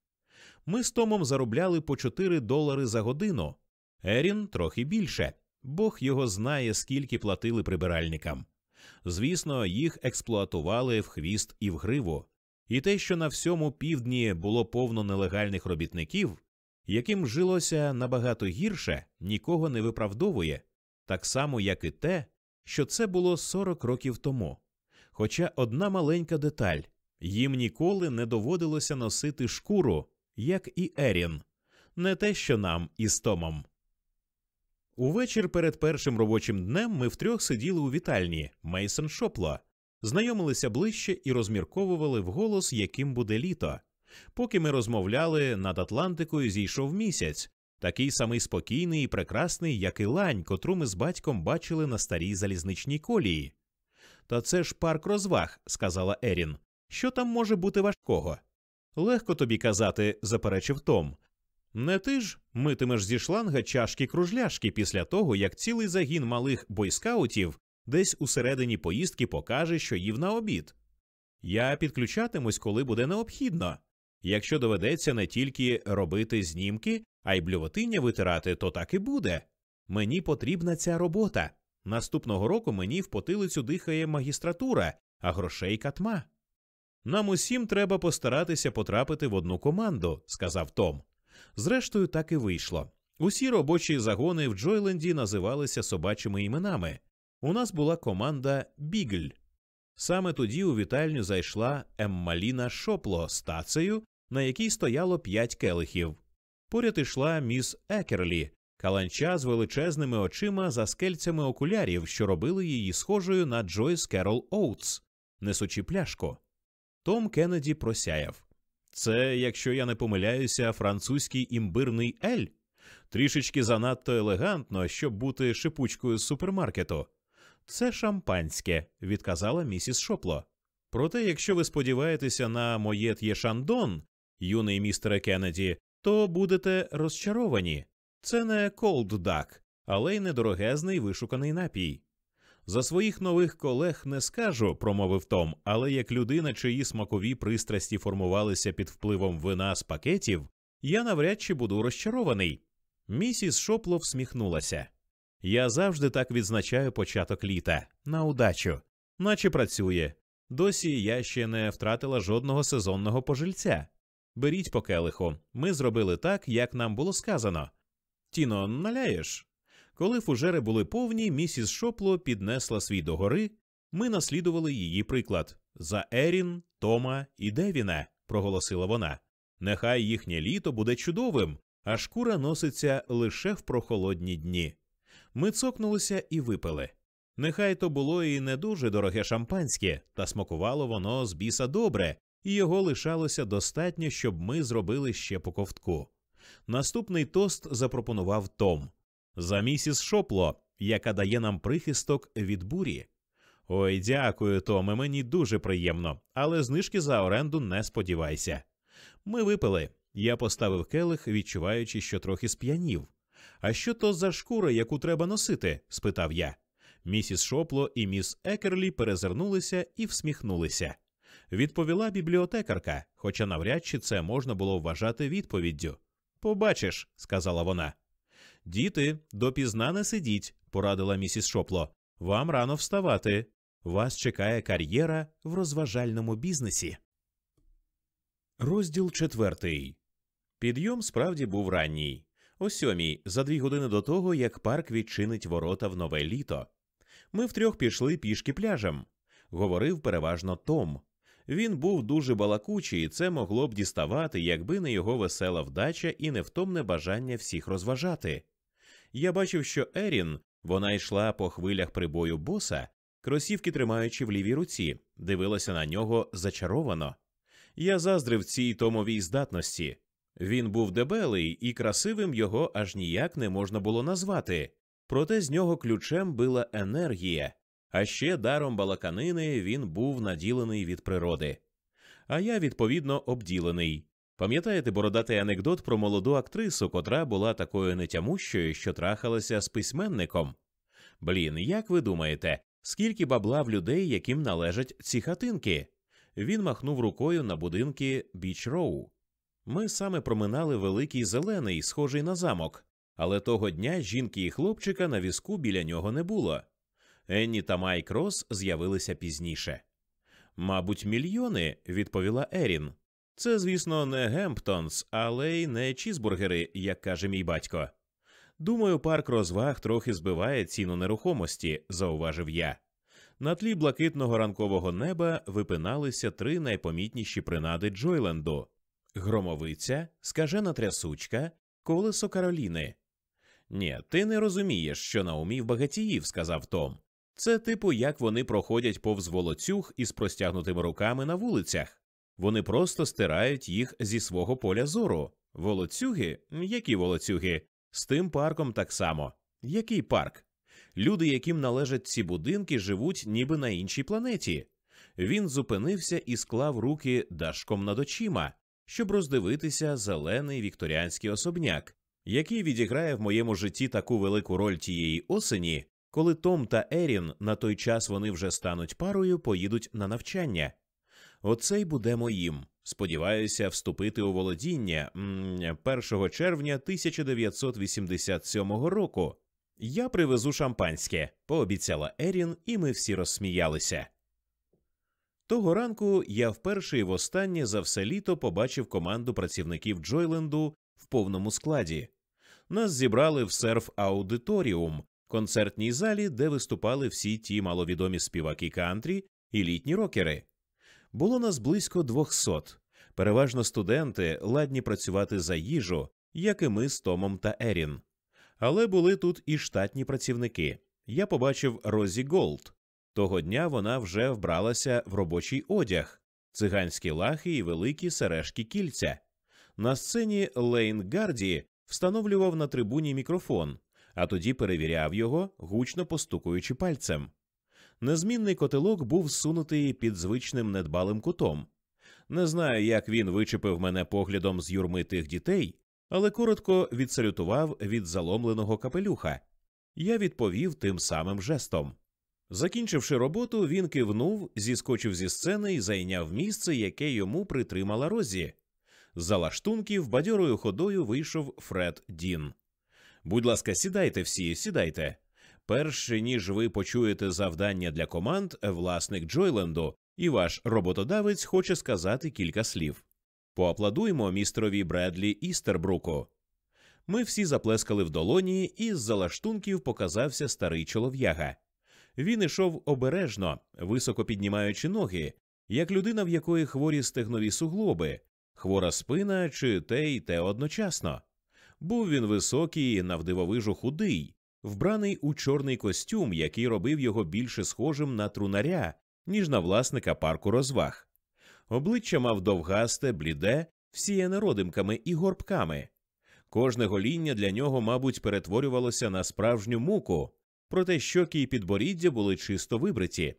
Ми з Томом заробляли по 4 долари за годину, Ерін трохи більше. Бог його знає, скільки платили прибиральникам. Звісно, їх експлуатували в хвіст і в гриву, і те, що на всьому півдні було повно нелегальних робітників, яким жилося набагато гірше, нікого не виправдовує, так само, як і те, що це було 40 років тому. Хоча одна маленька деталь їм ніколи не доводилося носити шкуру, як і Ерін. не те, що нам із Томом. Увечір перед першим робочим днем ми втрьох сиділи у вітальні Мейсон Шопло, знайомилися ближче і розмірковували вголос, яким буде літо. Поки ми розмовляли, над Атлантикою зійшов місяць, такий самий спокійний і прекрасний, як і лань, котру ми з батьком бачили на старій залізничній колії. Та це ж парк розваг, сказала Ерін. Що там може бути важкого? Легко тобі казати, заперечив Том. Не ти ж митимеш зі шланга чашки кружляшки після того, як цілий загін малих бойскаутів десь у середині поїздки покаже, що їв на обід. Я підключатимусь, коли буде необхідно. Якщо доведеться не тільки робити знімки, а й блювотиння витирати, то так і буде. Мені потрібна ця робота. Наступного року мені в потилицю дихає магістратура, а грошей катма. Нам усім треба постаратися потрапити в одну команду, сказав Том. Зрештою, так і вийшло. Усі робочі загони в Джойленді називалися собачими іменами. У нас була команда Бігль. Саме тоді у вітальню зайшла Еммаліна Шопло з тацею, на якій стояло п'ять келихів. Поряд ішла міс Екерлі, каланча з величезними очима за скельцями окулярів, що робили її схожою на Джойс Керол Оутс, несучи пляшку. Том Кеннеді просяяв. Це, якщо я не помиляюся, французький імбирний ель. Трішечки занадто елегантно, щоб бути шипучкою з супермаркету. Це шампанське, відказала місіс Шопло. Проте, якщо ви сподіваєтеся на моєт Єшандон, юний містере Кеннеді, то будете розчаровані. Це не колд дак, але й недорогезний вишуканий напій. За своїх нових колег не скажу, промовив Том, але як людина, чиї смакові пристрасті формувалися під впливом вина з пакетів, я навряд чи буду розчарований. Місіс Шопло всміхнулася. Я завжди так відзначаю початок літа на удачу, наче працює. Досі я ще не втратила жодного сезонного пожильця. Беріть по келиху. Ми зробили так, як нам було сказано. Тіно, наляєш? Коли фужери були повні, місіс Шопло піднесла свій догори. Ми наслідували її приклад за Ерін, Тома і Девіна, проголосила вона. Нехай їхнє літо буде чудовим, а шкура носиться лише в прохолодні дні. Ми цокнулися і випили. Нехай то було і не дуже дороге шампанське, та смакувало воно з біса добре, і його лишалося достатньо, щоб ми зробили ще по ковтку. Наступний тост запропонував Том за місіс Шопло, яка дає нам прихисток від бурі. Ой, дякую, Томе, мені дуже приємно, але знижки за оренду не сподівайся. Ми випили. Я поставив келих, відчуваючи, що трохи сп'янів. А що то за шкура, яку треба носити? спитав я. Місіс Шопло і міс Екерлі перезирнулися і всміхнулися. Відповіла бібліотекарка, хоча навряд чи це можна було вважати відповіддю. Побачиш, сказала вона. Діти, допізна не сидіть, порадила місіс Шопло. Вам рано вставати. Вас чекає кар'єра в розважальному бізнесі. Розділ четвертий. Підйом справді був ранній. О сьомій, за дві години до того, як парк відчинить ворота в нове літо. Ми втрьох пішли пішки пляжем. Говорив переважно Том. Він був дуже балакучий, і це могло б діставати, якби не його весела вдача і невтомне бажання всіх розважати. Я бачив, що Ерін, вона йшла по хвилях прибою боса, кросівки тримаючи в лівій руці, дивилася на нього зачаровано. Я заздрив цій томовій здатності. Він був дебелий, і красивим його аж ніяк не можна було назвати, проте з нього ключем била енергія, а ще даром балаканини він був наділений від природи. А я, відповідно, обділений. Пам'ятаєте бородатий анекдот про молоду актрису, котра була такою нетямущою, що трахалася з письменником? Блін, як ви думаєте, скільки бабла в людей, яким належать ці хатинки? Він махнув рукою на будинки Біч Роу. Ми саме проминали великий зелений, схожий на замок, але того дня жінки і хлопчика на візку біля нього не було. Енні та Майк Рос з'явилися пізніше. Мабуть, мільйони, відповіла Ерін. Це, звісно, не Гемптонс, але й не чізбургери, як каже мій батько. Думаю, парк розваг трохи збиває ціну нерухомості, зауважив я. На тлі блакитного ранкового неба випиналися три найпомітніші принади Джойленду громовиця, скажена трясучка колесо Кароліни. Ні, ти не розумієш, що на умі в багатіїв, сказав Том. Це типу, як вони проходять повз волоцюг із простягнутими руками на вулицях. Вони просто стирають їх зі свого поля зору. Волоцюги? Які волоцюги? З тим парком так само. Який парк? Люди, яким належать ці будинки, живуть ніби на іншій планеті. Він зупинився і склав руки дашком над очима, щоб роздивитися зелений вікторіанський особняк, який відіграє в моєму житті таку велику роль тієї осені, коли Том та Ерін на той час вони вже стануть парою, поїдуть на навчання. Оцей буде моїм. Сподіваюся, вступити у володіння 1 червня 1987 року. Я привезу шампанське, пообіцяла Ерін, і ми всі розсміялися. Того ранку я вперше і востаннє за все літо побачив команду працівників Джойленду в повному складі. Нас зібрали в серф аудиторіум, концертній залі, де виступали всі ті маловідомі співаки кантрі і літні рокери. Було нас близько двохсот, переважно студенти, ладні працювати за їжу, як і ми з Томом та Ерін. Але були тут і штатні працівники. Я побачив Розі Голд. Того дня вона вже вбралася в робочий одяг, циганські лахи і великі сережки кільця. На сцені Лейн Гарді встановлював на трибуні мікрофон, а тоді перевіряв його, гучно постукуючи пальцем. Незмінний котелок був сунутий під звичним недбалим кутом. Не знаю, як він вичепив мене поглядом з юрми тих дітей, але коротко відсалютував від заломленого капелюха. Я відповів тим самим жестом. Закінчивши роботу, він кивнув, зіскочив зі сцени і зайняв місце, яке йому притримала Розі. З лаштунків бадьорою ходою вийшов Фред Дін. Будь ласка, сідайте всі, сідайте. Перш ніж ви почуєте завдання для команд, власник Джойленду і ваш роботодавець хоче сказати кілька слів. Поаплодуймо містерові Бредлі Істербруку. Ми всі заплескали в долоні, і з залаштунків показався старий чолов'яга. Він ішов обережно, високо піднімаючи ноги, як людина, в якої хворі стегнові суглоби, хвора спина чи те й те одночасно. Був він високий, навдивовижу худий, вбраний у чорний костюм, який робив його більше схожим на трунаря, ніж на власника парку розваг. Обличчя мав довгасте, бліде, всіяне родимками і горбками. Кожне гоління для нього, мабуть, перетворювалося на справжню муку, проте щоки й підборіддя були чисто вибриті.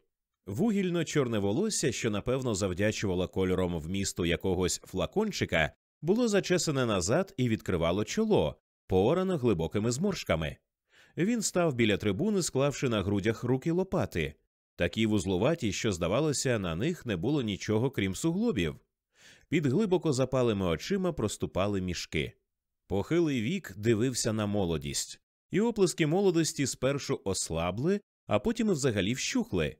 Вугільно чорне волосся, що напевно завдячувало кольором вмісту якогось флакончика, було зачесане назад і відкривало чоло, пооране глибокими зморшками. Він став біля трибуни, склавши на грудях руки лопати, такі вузлуваті, що, здавалося, на них не було нічого крім суглобів. Під глибоко запалими очима проступали мішки. Похилий вік дивився на молодість, і оплески молодості спершу ослабли, а потім і взагалі вщухли.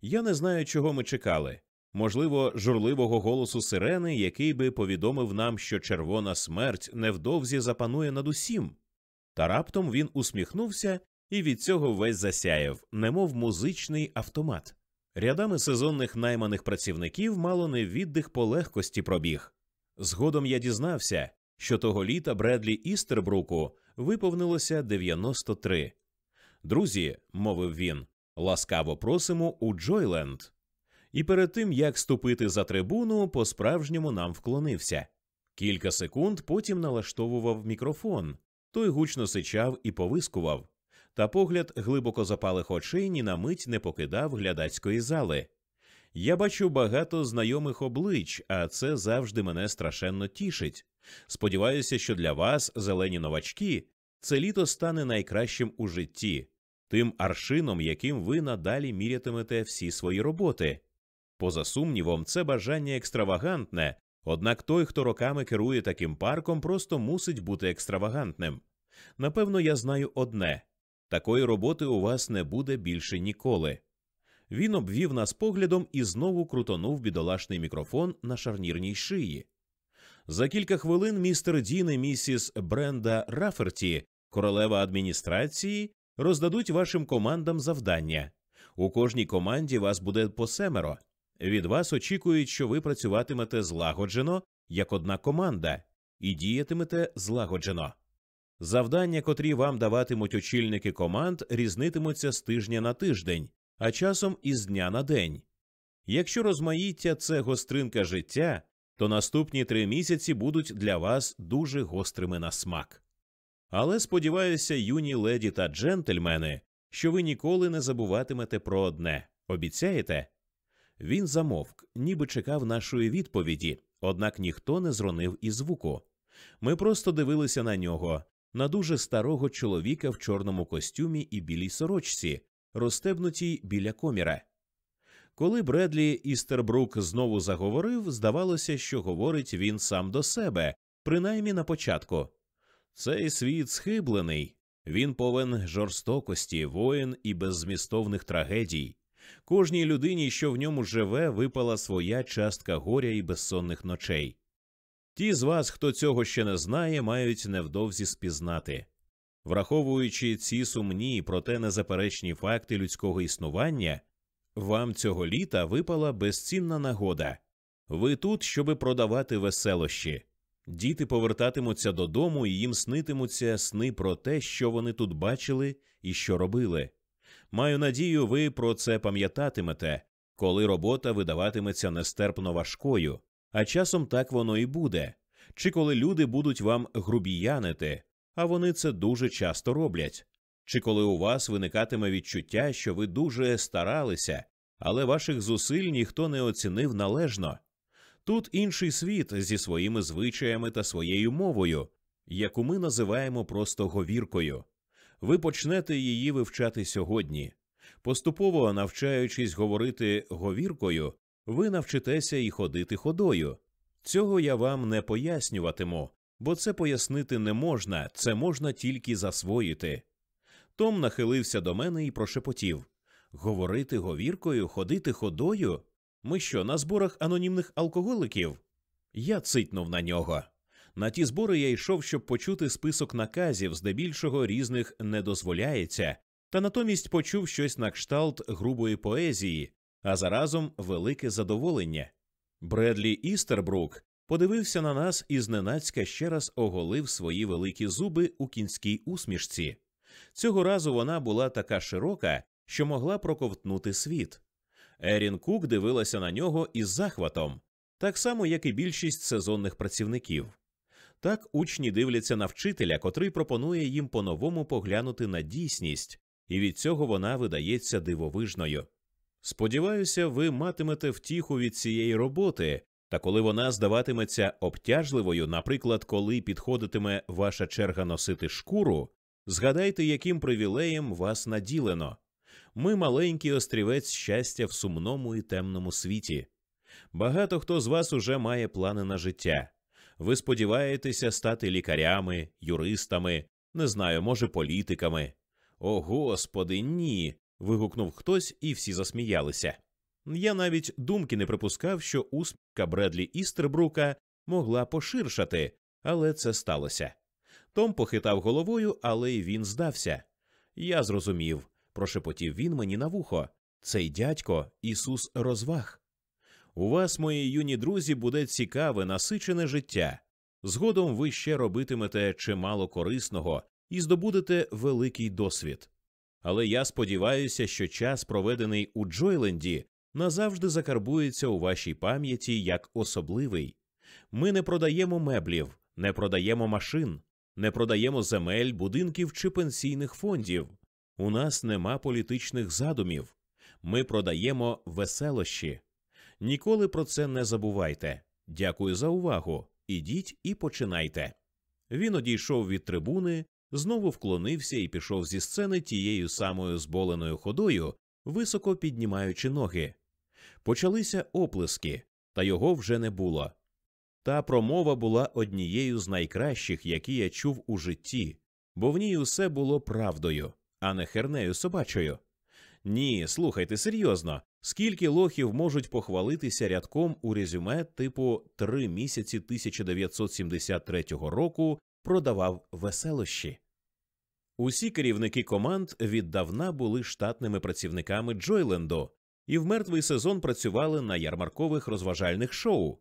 Я не знаю, чого ми чекали. Можливо, журливого голосу сирени, який би повідомив нам, що червона смерть невдовзі запанує над усім. Та раптом він усміхнувся і від цього весь засяяв, немов музичний автомат. Рядами сезонних найманих працівників мало не віддих по легкості пробіг. Згодом я дізнався, що того літа Бредлі Істербруку виповнилося 93. Друзі, мовив він, ласкаво просимо у Джойленд. І перед тим як ступити за трибуну, по справжньому нам вклонився. Кілька секунд потім налаштовував мікрофон, той гучно сичав і повискував, та погляд глибоко запалих очей ні на мить не покидав глядацької зали. Я бачу багато знайомих облич, а це завжди мене страшенно тішить. Сподіваюся, що для вас, зелені новачки, це літо стане найкращим у житті, тим аршином, яким ви надалі мірятимете всі свої роботи. Поза сумнівом, це бажання екстравагантне, однак той, хто роками керує таким парком, просто мусить бути екстравагантним. Напевно, я знаю одне такої роботи у вас не буде більше ніколи. Він обвів нас поглядом і знову крутонув бідолашний мікрофон на шарнірній шиї. За кілька хвилин містер Дін і місіс Бренда Раферті, королева адміністрації, роздадуть вашим командам завдання. У кожній команді вас буде по семеро. Від вас очікують, що ви працюватимете злагоджено як одна команда і діятимете злагоджено. Завдання, котрі вам даватимуть очільники команд, різнитимуться з тижня на тиждень, а часом із дня на день. Якщо розмаїття це гостринка життя, то наступні три місяці будуть для вас дуже гострими на смак. Але сподіваюся, юні леді та джентльмени, що ви ніколи не забуватимете про одне обіцяєте? Він замовк, ніби чекав нашої відповіді, однак ніхто не зронив і звуку. Ми просто дивилися на нього, на дуже старого чоловіка в чорному костюмі і білій сорочці, розстебнутій біля коміра. Коли Бредлі Істербрук знову заговорив, здавалося, що говорить він сам до себе, принаймні на початку. Цей світ схиблений, він повен жорстокості, воїн і беззмістовних трагедій. Кожній людині, що в ньому живе, випала своя частка горя і безсонних ночей. Ті з вас, хто цього ще не знає, мають невдовзі спізнати. Враховуючи ці сумні, проте незаперечні факти людського існування, вам цього літа випала безцінна нагода. Ви тут, щоби продавати веселощі. Діти повертатимуться додому і їм снитимуться сни про те, що вони тут бачили і що робили. Маю надію, ви про це пам'ятатимете, коли робота видаватиметься нестерпно важкою, а часом так воно і буде, чи коли люди будуть вам грубіянити, а вони це дуже часто роблять, чи коли у вас виникатиме відчуття, що ви дуже старалися, але ваших зусиль ніхто не оцінив належно. Тут інший світ зі своїми звичаями та своєю мовою, яку ми називаємо просто говіркою. Ви почнете її вивчати сьогодні. Поступово навчаючись говорити говіркою, ви навчитеся і ходити ходою. Цього я вам не пояснюватиму, бо це пояснити не можна, це можна тільки засвоїти. Том нахилився до мене і прошепотів Говорити говіркою, ходити ходою? Ми що, на зборах анонімних алкоголиків? Я цитнув на нього. На ті збори я йшов, щоб почути список наказів, здебільшого різних не дозволяється, та натомість почув щось на кшталт грубої поезії, а заразом велике задоволення. Бредлі Істербрук подивився на нас і зненацька ще раз оголив свої великі зуби у кінській усмішці. Цього разу вона була така широка, що могла проковтнути світ. Ерін Кук дивилася на нього із захватом, так само, як і більшість сезонних працівників. Так учні дивляться на вчителя, котрий пропонує їм по-новому поглянути на дійсність, і від цього вона видається дивовижною. Сподіваюся, ви матимете втіху від цієї роботи, та коли вона здаватиметься обтяжливою, наприклад, коли підходитиме ваша черга носити шкуру, згадайте, яким привілеєм вас наділено. Ми маленький острівець щастя в сумному і темному світі. Багато хто з вас уже має плани на життя. Ви сподіваєтеся стати лікарями, юристами, не знаю, може, політиками. О, господи, ні. вигукнув хтось, і всі засміялися. Я навіть думки не припускав, що усмішка Бредлі Істербрука могла поширшати, але це сталося. Том похитав головою, але й він здався. Я зрозумів, прошепотів він мені на вухо. Цей дядько Ісус розваг. У вас, мої юні друзі, буде цікаве, насичене життя. Згодом ви ще робитимете чимало корисного і здобудете великий досвід. Але я сподіваюся, що час, проведений у Джойленді, назавжди закарбується у вашій пам'яті як особливий. Ми не продаємо меблів, не продаємо машин, не продаємо земель, будинків чи пенсійних фондів. У нас нема політичних задумів. Ми продаємо веселощі. Ніколи про це не забувайте. Дякую за увагу. Ідіть і починайте. Він одійшов від трибуни, знову вклонився і пішов зі сцени тією самою зболеною ходою, високо піднімаючи ноги. Почалися оплески, та його вже не було. Та промова була однією з найкращих, які я чув у житті, бо в ній усе було правдою, а не хернею собачою. Ні, слухайте серйозно, скільки лохів можуть похвалитися рядком у резюме типу три місяці 1973 року продавав веселощі. Усі керівники команд віддавна були штатними працівниками Джойленду і в мертвий сезон працювали на ярмаркових розважальних шоу.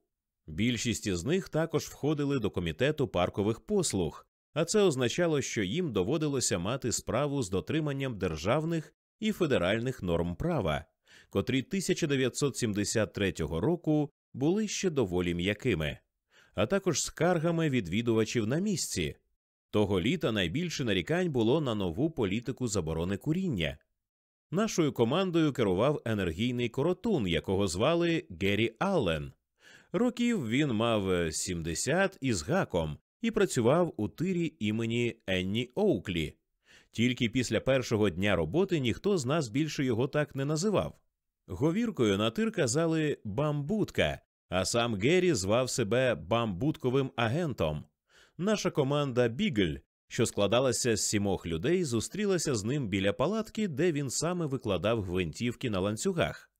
Більшість із них також входили до комітету паркових послуг, а це означало, що їм доводилося мати справу з дотриманням державних і федеральних норм права, котрі 1973 року були ще доволі м'якими, а також скаргами відвідувачів на місці. Того літа найбільше нарікань було на нову політику заборони куріння. Нашою командою керував енергійний коротун, якого звали Геррі Аллен. Років він мав 70 із гаком і працював у тирі імені Енні Оуклі. Тільки після першого дня роботи ніхто з нас більше його так не називав. Говіркою на тир казали бамбутка, а сам Геррі звав себе бамбутковим агентом. Наша команда Бігль, що складалася з сімох людей, зустрілася з ним біля палатки, де він саме викладав гвинтівки на ланцюгах.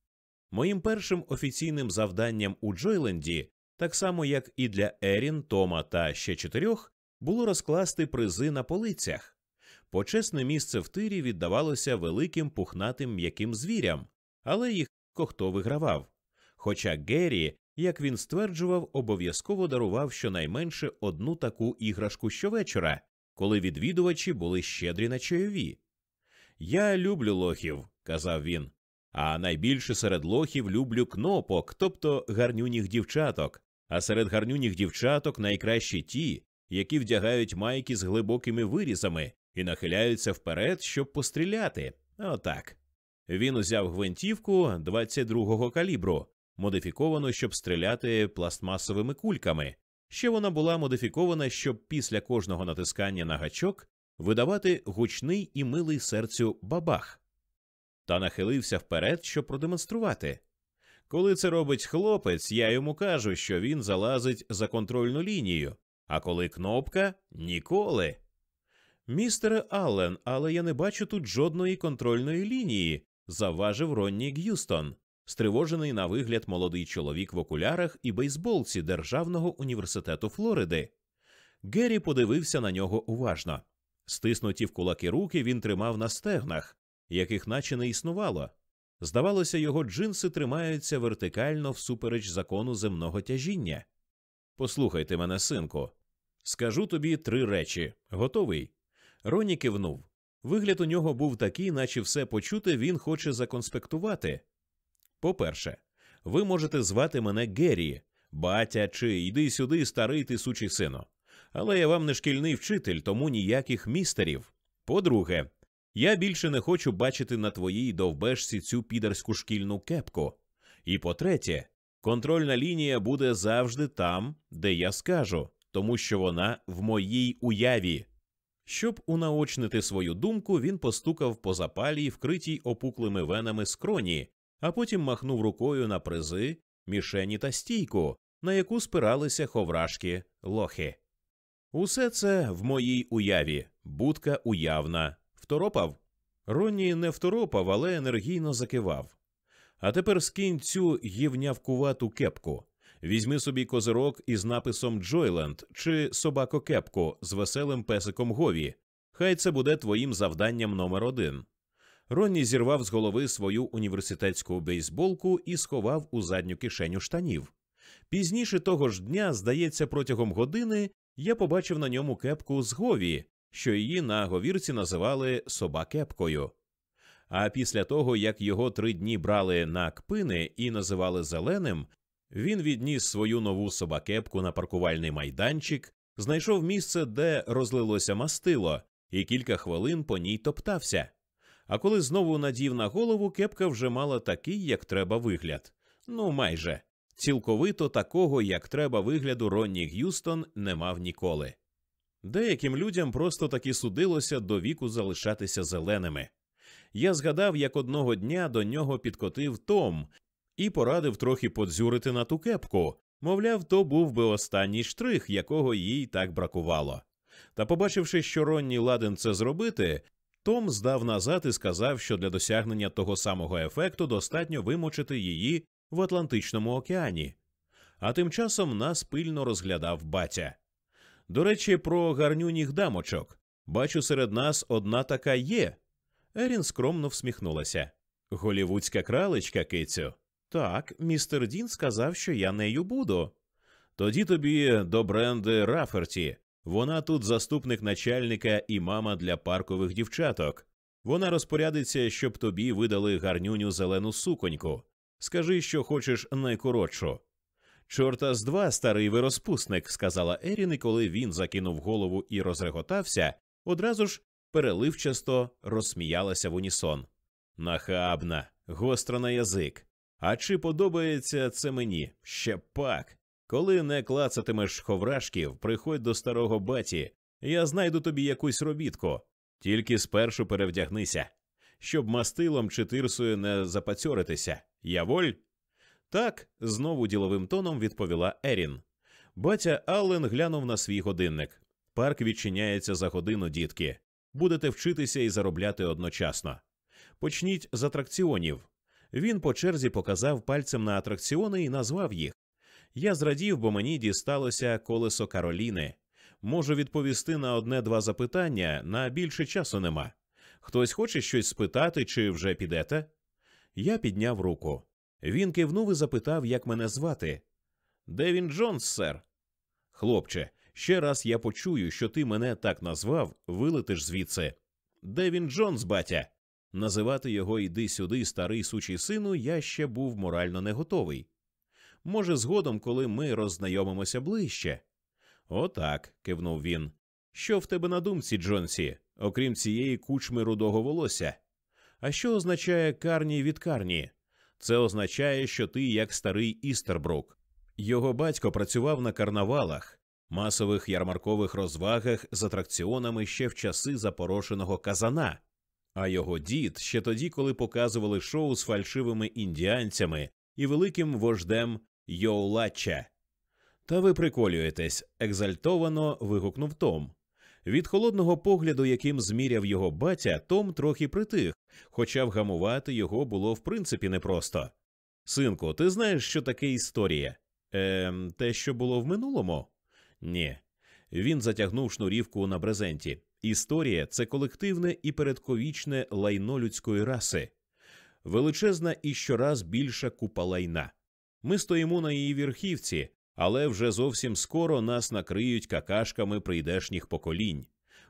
Моїм першим офіційним завданням у Джойленді, так само як і для Ерін, Тома та ще чотирьох, було розкласти призи на полицях. Почесне місце в тирі віддавалося великим пухнатим м'яким звірям, але їх хто вигравав. Хоча Геррі, як він стверджував, обов'язково дарував щонайменше одну таку іграшку щовечора, коли відвідувачі були щедрі на чайові. Я люблю лохів, казав він, а найбільше серед лохів люблю кнопок, тобто гарнюніх дівчаток, а серед гарнюніх дівчаток найкращі ті, які вдягають майки з глибокими вирізами і нахиляються вперед, щоб постріляти. Отак. Він узяв гвинтівку 22-го калібру, модифіковану, щоб стріляти пластмасовими кульками. Ще вона була модифікована, щоб після кожного натискання на гачок видавати гучний і милий серцю бабах. Та нахилився вперед, щоб продемонструвати. Коли це робить хлопець, я йому кажу, що він залазить за контрольну лінію, а коли кнопка ніколи. Містере Аллен, але я не бачу тут жодної контрольної лінії, завважив Ронні Г'юстон, стривожений на вигляд молодий чоловік в окулярах і бейсболці Державного університету Флориди. Геррі подивився на нього уважно. Стиснуті в кулаки руки він тримав на стегнах, яких наче не існувало. Здавалося, його джинси тримаються вертикально всупереч закону земного тяжіння. Послухайте мене, синку. Скажу тобі три речі. Готовий? Роні кивнув. Вигляд у нього був такий, наче все почути він хоче законспектувати. По-перше, ви можете звати мене Геррі, батя чи йди сюди, старий ти сучий сину. Але я вам не шкільний вчитель, тому ніяких містерів. По-друге, я більше не хочу бачити на твоїй довбешці цю підерську шкільну кепку. І по третє, контрольна лінія буде завжди там, де я скажу, тому що вона в моїй уяві. Щоб унаочнити свою думку, він постукав по запалій, вкритій опуклими венами скроні, а потім махнув рукою на призи, мішені та стійку, на яку спиралися ховрашки лохи. Усе це в моїй уяві, будка уявна. Второпав? Ронні не второпав, але енергійно закивав. А тепер скинь цю гівнявкувату кепку. Візьми собі козирок із написом Джойленд чи собако-кепку з веселим песиком Гові. Хай це буде твоїм завданням номер один. Ронні зірвав з голови свою університетську бейсболку і сховав у задню кишеню штанів. Пізніше того ж дня, здається, протягом години я побачив на ньому кепку з Гові, що її на говірці називали собакепкою. А після того, як його три дні брали на кпини і називали зеленим, він відніс свою нову собакепку на паркувальний майданчик, знайшов місце, де розлилося мастило, і кілька хвилин по ній топтався. А коли знову надів на голову, кепка вже мала такий, як треба вигляд. Ну, майже цілковито такого, як треба вигляду, Ронні Г'юстон не мав ніколи. Деяким людям просто таки судилося до віку залишатися зеленими. Я згадав, як одного дня до нього підкотив Том і порадив трохи подзюрити на ту кепку, мовляв, то був би останній штрих, якого їй так бракувало. Та, побачивши, що Ронні ладен це зробити, Том здав назад і сказав, що для досягнення того самого ефекту достатньо вимочити її в Атлантичному океані. А тим часом нас пильно розглядав батя. До речі, про гарнюніх дамочок. Бачу, серед нас одна така є. Ерін скромно всміхнулася. Голівудська кралечка, кицю. Так, містер Дін сказав, що я нею буду. Тоді тобі до бренди Раферті, Вона тут заступник начальника і мама для паркових дівчаток. Вона розпорядиться, щоб тобі видали гарнюню зелену суконьку. Скажи, що хочеш найкоротшу. Чорта з два, старий вирозпусник, сказала Ерін, і коли він закинув голову і розреготався, одразу ж переливчасто розсміялася в унісон. Нахабна, гостра на язик. А чи подобається це мені? Ще пак. Коли не клацатимеш ховрашків, приходь до старого баті, я знайду тобі якусь робітку. Тільки спершу перевдягнися, щоб мастилом чи тирсою не запацьоритися. Я воль? Так, знову діловим тоном відповіла Ерін. Батя Аллен глянув на свій годинник. Парк відчиняється за годину, дітки. Будете вчитися і заробляти одночасно. Почніть з атракціонів. Він по черзі показав пальцем на атракціони і назвав їх. Я зрадів, бо мені дісталося колесо Кароліни. Можу відповісти на одне-два запитання, на більше часу нема. Хтось хоче щось спитати, чи вже підете? Я підняв руку. Він кивнув і запитав, як мене звати. Девін Джонс, сер. Хлопче, ще раз я почую, що ти мене так назвав, вилетиш звідси. Девін Джонс, батя. Називати його «іди сюди, старий сучий сину, я ще був морально не готовий. Може, згодом, коли ми роззнайомимося ближче. Отак, кивнув він. Що в тебе на думці, Джонсі, окрім цієї кучми рудого волосся? А що означає карні від карні? Це означає, що ти як старий Істербрук. Його батько працював на карнавалах, масових ярмаркових розвагах з атракціонами ще в часи запорошеного казана. А його дід ще тоді, коли показували шоу з фальшивими індіанцями і великим вождем Йоулача. Та ви приколюєтесь, екзальтовано вигукнув Том. Від холодного погляду, яким зміряв його батя, Том трохи притих, хоча вгамувати його було в принципі непросто. Синку, ти знаєш, що таке історія? Ем, те, що було в минулому? Ні. Він затягнув шнурівку на брезенті. Історія це колективне і передковічне лайно людської раси, величезна і щораз більша купа лайна. Ми стоїмо на її верхівці, але вже зовсім скоро нас накриють какашками прийдешніх поколінь.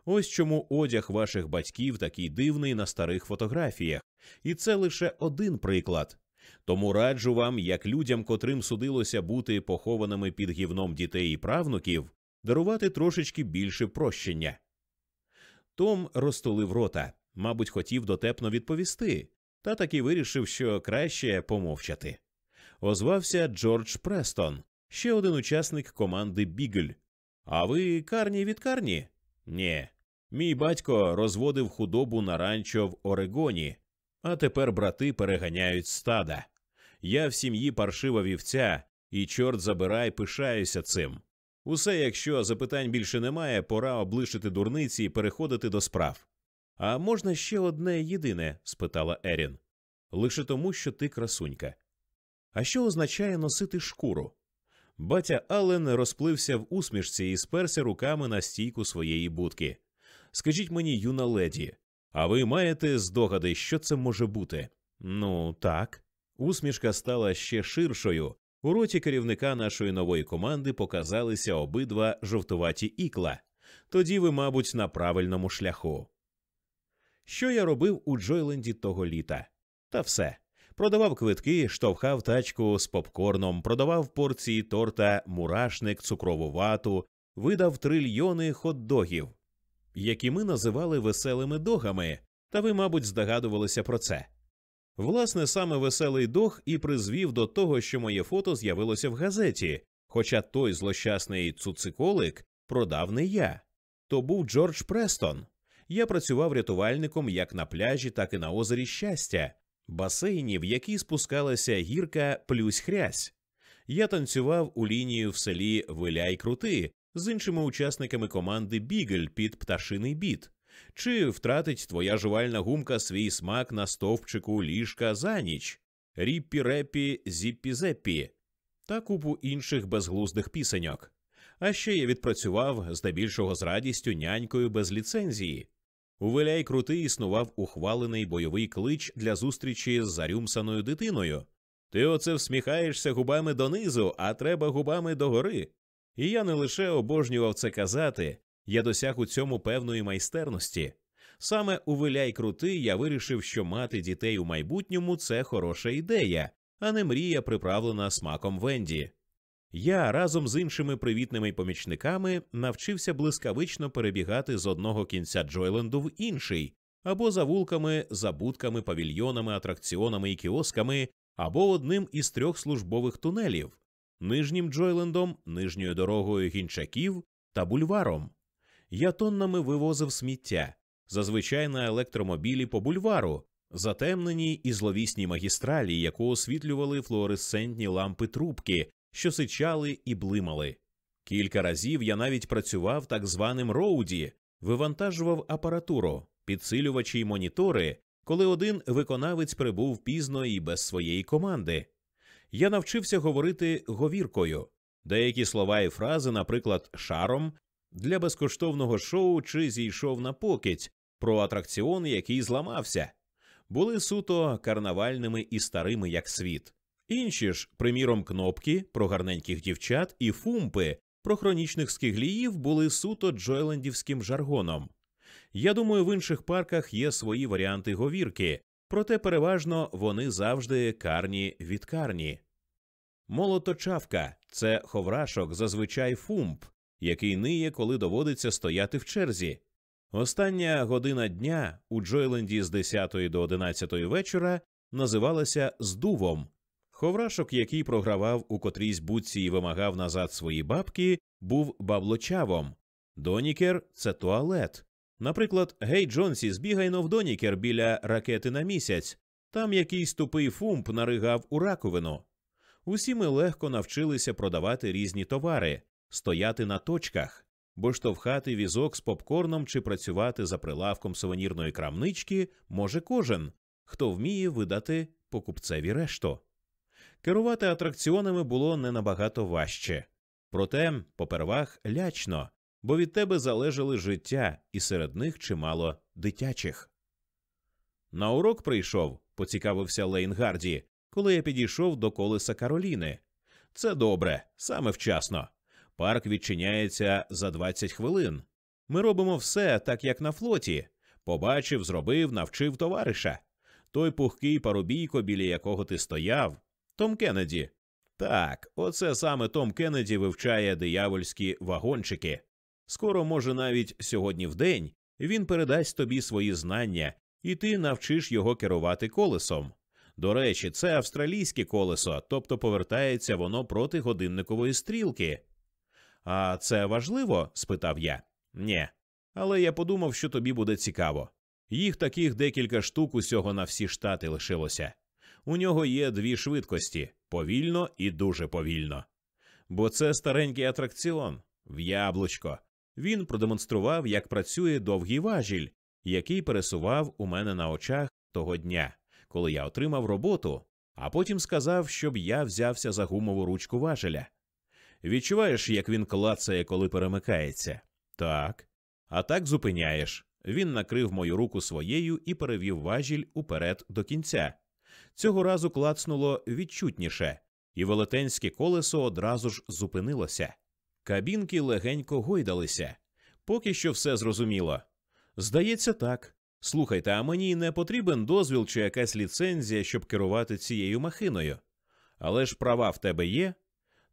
Ось чому одяг ваших батьків такий дивний на старих фотографіях, і це лише один приклад. Тому раджу вам, як людям, котрим судилося бути похованими під гівном дітей і правнуків, дарувати трошечки більше прощення. Том розтулив рота, мабуть, хотів дотепно відповісти, та таки вирішив, що краще помовчати. Озвався Джордж Престон, ще один учасник команди Бігль. А ви карні від карні? Ні. Мій батько розводив худобу на ранчо в Орегоні, а тепер брати переганяють стада. Я в сім'ї паршива вівця, і, чорт забирай, пишаюся цим. Усе, якщо запитань більше немає, пора облишити дурниці і переходити до справ. А можна ще одне єдине? спитала Ерін. Лише тому, що ти красунька. А що означає носити шкуру? Батя Аллен розплився в усмішці і сперся руками на стійку своєї будки. Скажіть мені, юна леді, а ви маєте здогади, що це може бути? Ну, так. Усмішка стала ще ширшою. У роті керівника нашої нової команди показалися обидва жовтуваті ікла. Тоді ви, мабуть, на правильному шляху. Що я робив у Джойленді того літа? Та все. Продавав квитки, штовхав тачку з попкорном, продавав порції торта, мурашник, цукрову вату, видав трильйони хот-догів, які ми називали веселими догами, та ви, мабуть, здогадувалися про це. Власне, саме веселий дог і призвів до того, що моє фото з'явилося в газеті, хоча той злощасний цуциколик продав не я. То був Джордж Престон. Я працював рятувальником як на пляжі, так і на озері щастя, басейні, в які спускалася гірка плюсь хрясь. Я танцював у лінію в селі Виляй Крути з іншими учасниками команди Бігель під пташиний біт. Чи втратить твоя жувальна гумка свій смак на стовпчику ліжка за ніч, ріппі репі зіппі зеппі та купу інших безглуздих пісеньок. А ще я відпрацював здебільшого з радістю нянькою без ліцензії. У Виляй крути існував ухвалений бойовий клич для зустрічі з зарюмсаною дитиною. Ти оце всміхаєшся губами донизу, а треба губами догори. І я не лише обожнював це казати, я досяг у цьому певної майстерності. Саме у виляй крути я вирішив, що мати дітей у майбутньому це хороша ідея, а не мрія, приправлена смаком Венді. Я разом з іншими привітними помічниками навчився блискавично перебігати з одного кінця Джойленду в інший, або завулками, забудками, павільйонами, атракціонами і кіосками, або одним із трьох службових тунелів нижнім Джойлендом, нижньою дорогою гінчаків та бульваром. Я тоннами вивозив сміття, зазвичай на електромобілі по бульвару, затемненій і зловісній магістралі, яку освітлювали флуоресцентні лампи трубки, що сичали і блимали. Кілька разів я навіть працював так званим роуді, вивантажував апаратуру, підсилювачі й монітори, коли один виконавець прибув пізно і без своєї команди. Я навчився говорити говіркою, деякі слова і фрази, наприклад, шаром, для безкоштовного шоу чи зійшов на покидь про атракціон, який зламався, були суто карнавальними і старими як світ. Інші ж, приміром, кнопки про гарненьких дівчат і фумпи про хронічних скигліїв були суто джойлендівським жаргоном. Я думаю, в інших парках є свої варіанти говірки, проте переважно вони завжди карні від карні. Молоточавка це ховрашок, зазвичай фумп, який ниє, коли доводиться стояти в черзі. Остання година дня у Джойленді з 10 до 11 вечора називалася здувом. Ховрашок, який програвав у котрійсь будці і вимагав назад свої бабки, був баблочавом. Донікер це туалет. Наприклад, Гей Джонсі, збігайно в Донікер біля ракети на місяць. Там якийсь тупий фумп наригав у раковину. Усі ми легко навчилися продавати різні товари, стояти на точках, бо штовхати візок з попкорном чи працювати за прилавком сувенірної крамнички може кожен, хто вміє видати покупцеві решту. Керувати атракціонами було не набагато важче, проте, попервах, лячно, бо від тебе залежали життя, і серед них чимало дитячих. На урок прийшов, поцікавився Лейн Гарді, коли я підійшов до колеса Кароліни. Це добре, саме вчасно. Парк відчиняється за 20 хвилин. Ми робимо все так, як на флоті. Побачив, зробив, навчив товариша. Той пухкий парубійко, біля якого ти стояв, Том Кеннеді. Так, оце саме Том Кеннеді вивчає диявольські вагончики. Скоро, може, навіть сьогодні в день він передасть тобі свої знання, і ти навчиш його керувати колесом. До речі, це австралійське колесо, тобто повертається воно проти годинникової стрілки. А це важливо? спитав я. Нє. Але я подумав, що тобі буде цікаво. Їх таких декілька штук усього на всі штати лишилося. У нього є дві швидкості повільно і дуже повільно. Бо це старенький атракціон в яблучко. Він продемонстрував, як працює довгий важіль, який пересував у мене на очах того дня, коли я отримав роботу, а потім сказав, щоб я взявся за гумову ручку важеля. Відчуваєш, як він клацає, коли перемикається? Так. А так зупиняєш. Він накрив мою руку своєю і перевів важіль уперед до кінця. Цього разу клацнуло відчутніше, і велетенське колесо одразу ж зупинилося. Кабінки легенько гойдалися. Поки що все зрозуміло. Здається, так. Слухайте, а мені не потрібен дозвіл чи якась ліцензія, щоб керувати цією махиною. Але ж права в тебе є?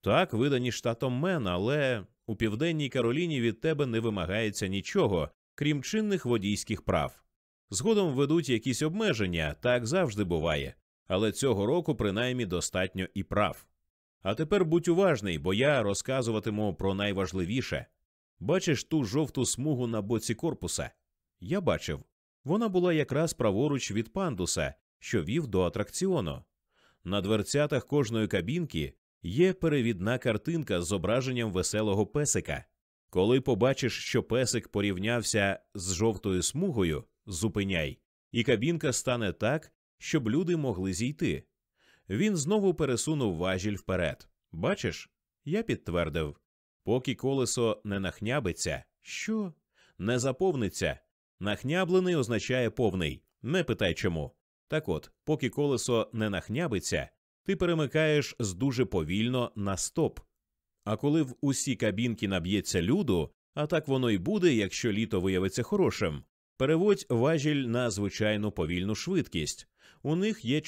Так, видані штатом Мен, але у південній Кароліні від тебе не вимагається нічого, крім чинних водійських прав. Згодом ведуть якісь обмеження, так завжди буває, але цього року принаймні достатньо і прав. А тепер будь уважний, бо я розказуватиму про найважливіше. Бачиш ту жовту смугу на боці корпуса? Я бачив. Вона була якраз праворуч від пандуса, що вів до атракціону. На дверцятах кожної кабінки є перевідна картинка з зображенням веселого песика. Коли побачиш, що песик порівнявся з жовтою смугою, зупиняй, і кабінка стане так, щоб люди могли зійти. Він знову пересунув важіль вперед. Бачиш? Я підтвердив. Поки колесо не нахнябиться, що? Не заповниться. Нахняблений означає повний. Не питай чому. Так от, поки колесо не нахнябиться, ти перемикаєш з дуже повільно на стоп. А коли в усі кабінки наб'ється люду, а так воно й буде, якщо літо виявиться хорошим, переводь важіль на звичайну повільну швидкість. У них є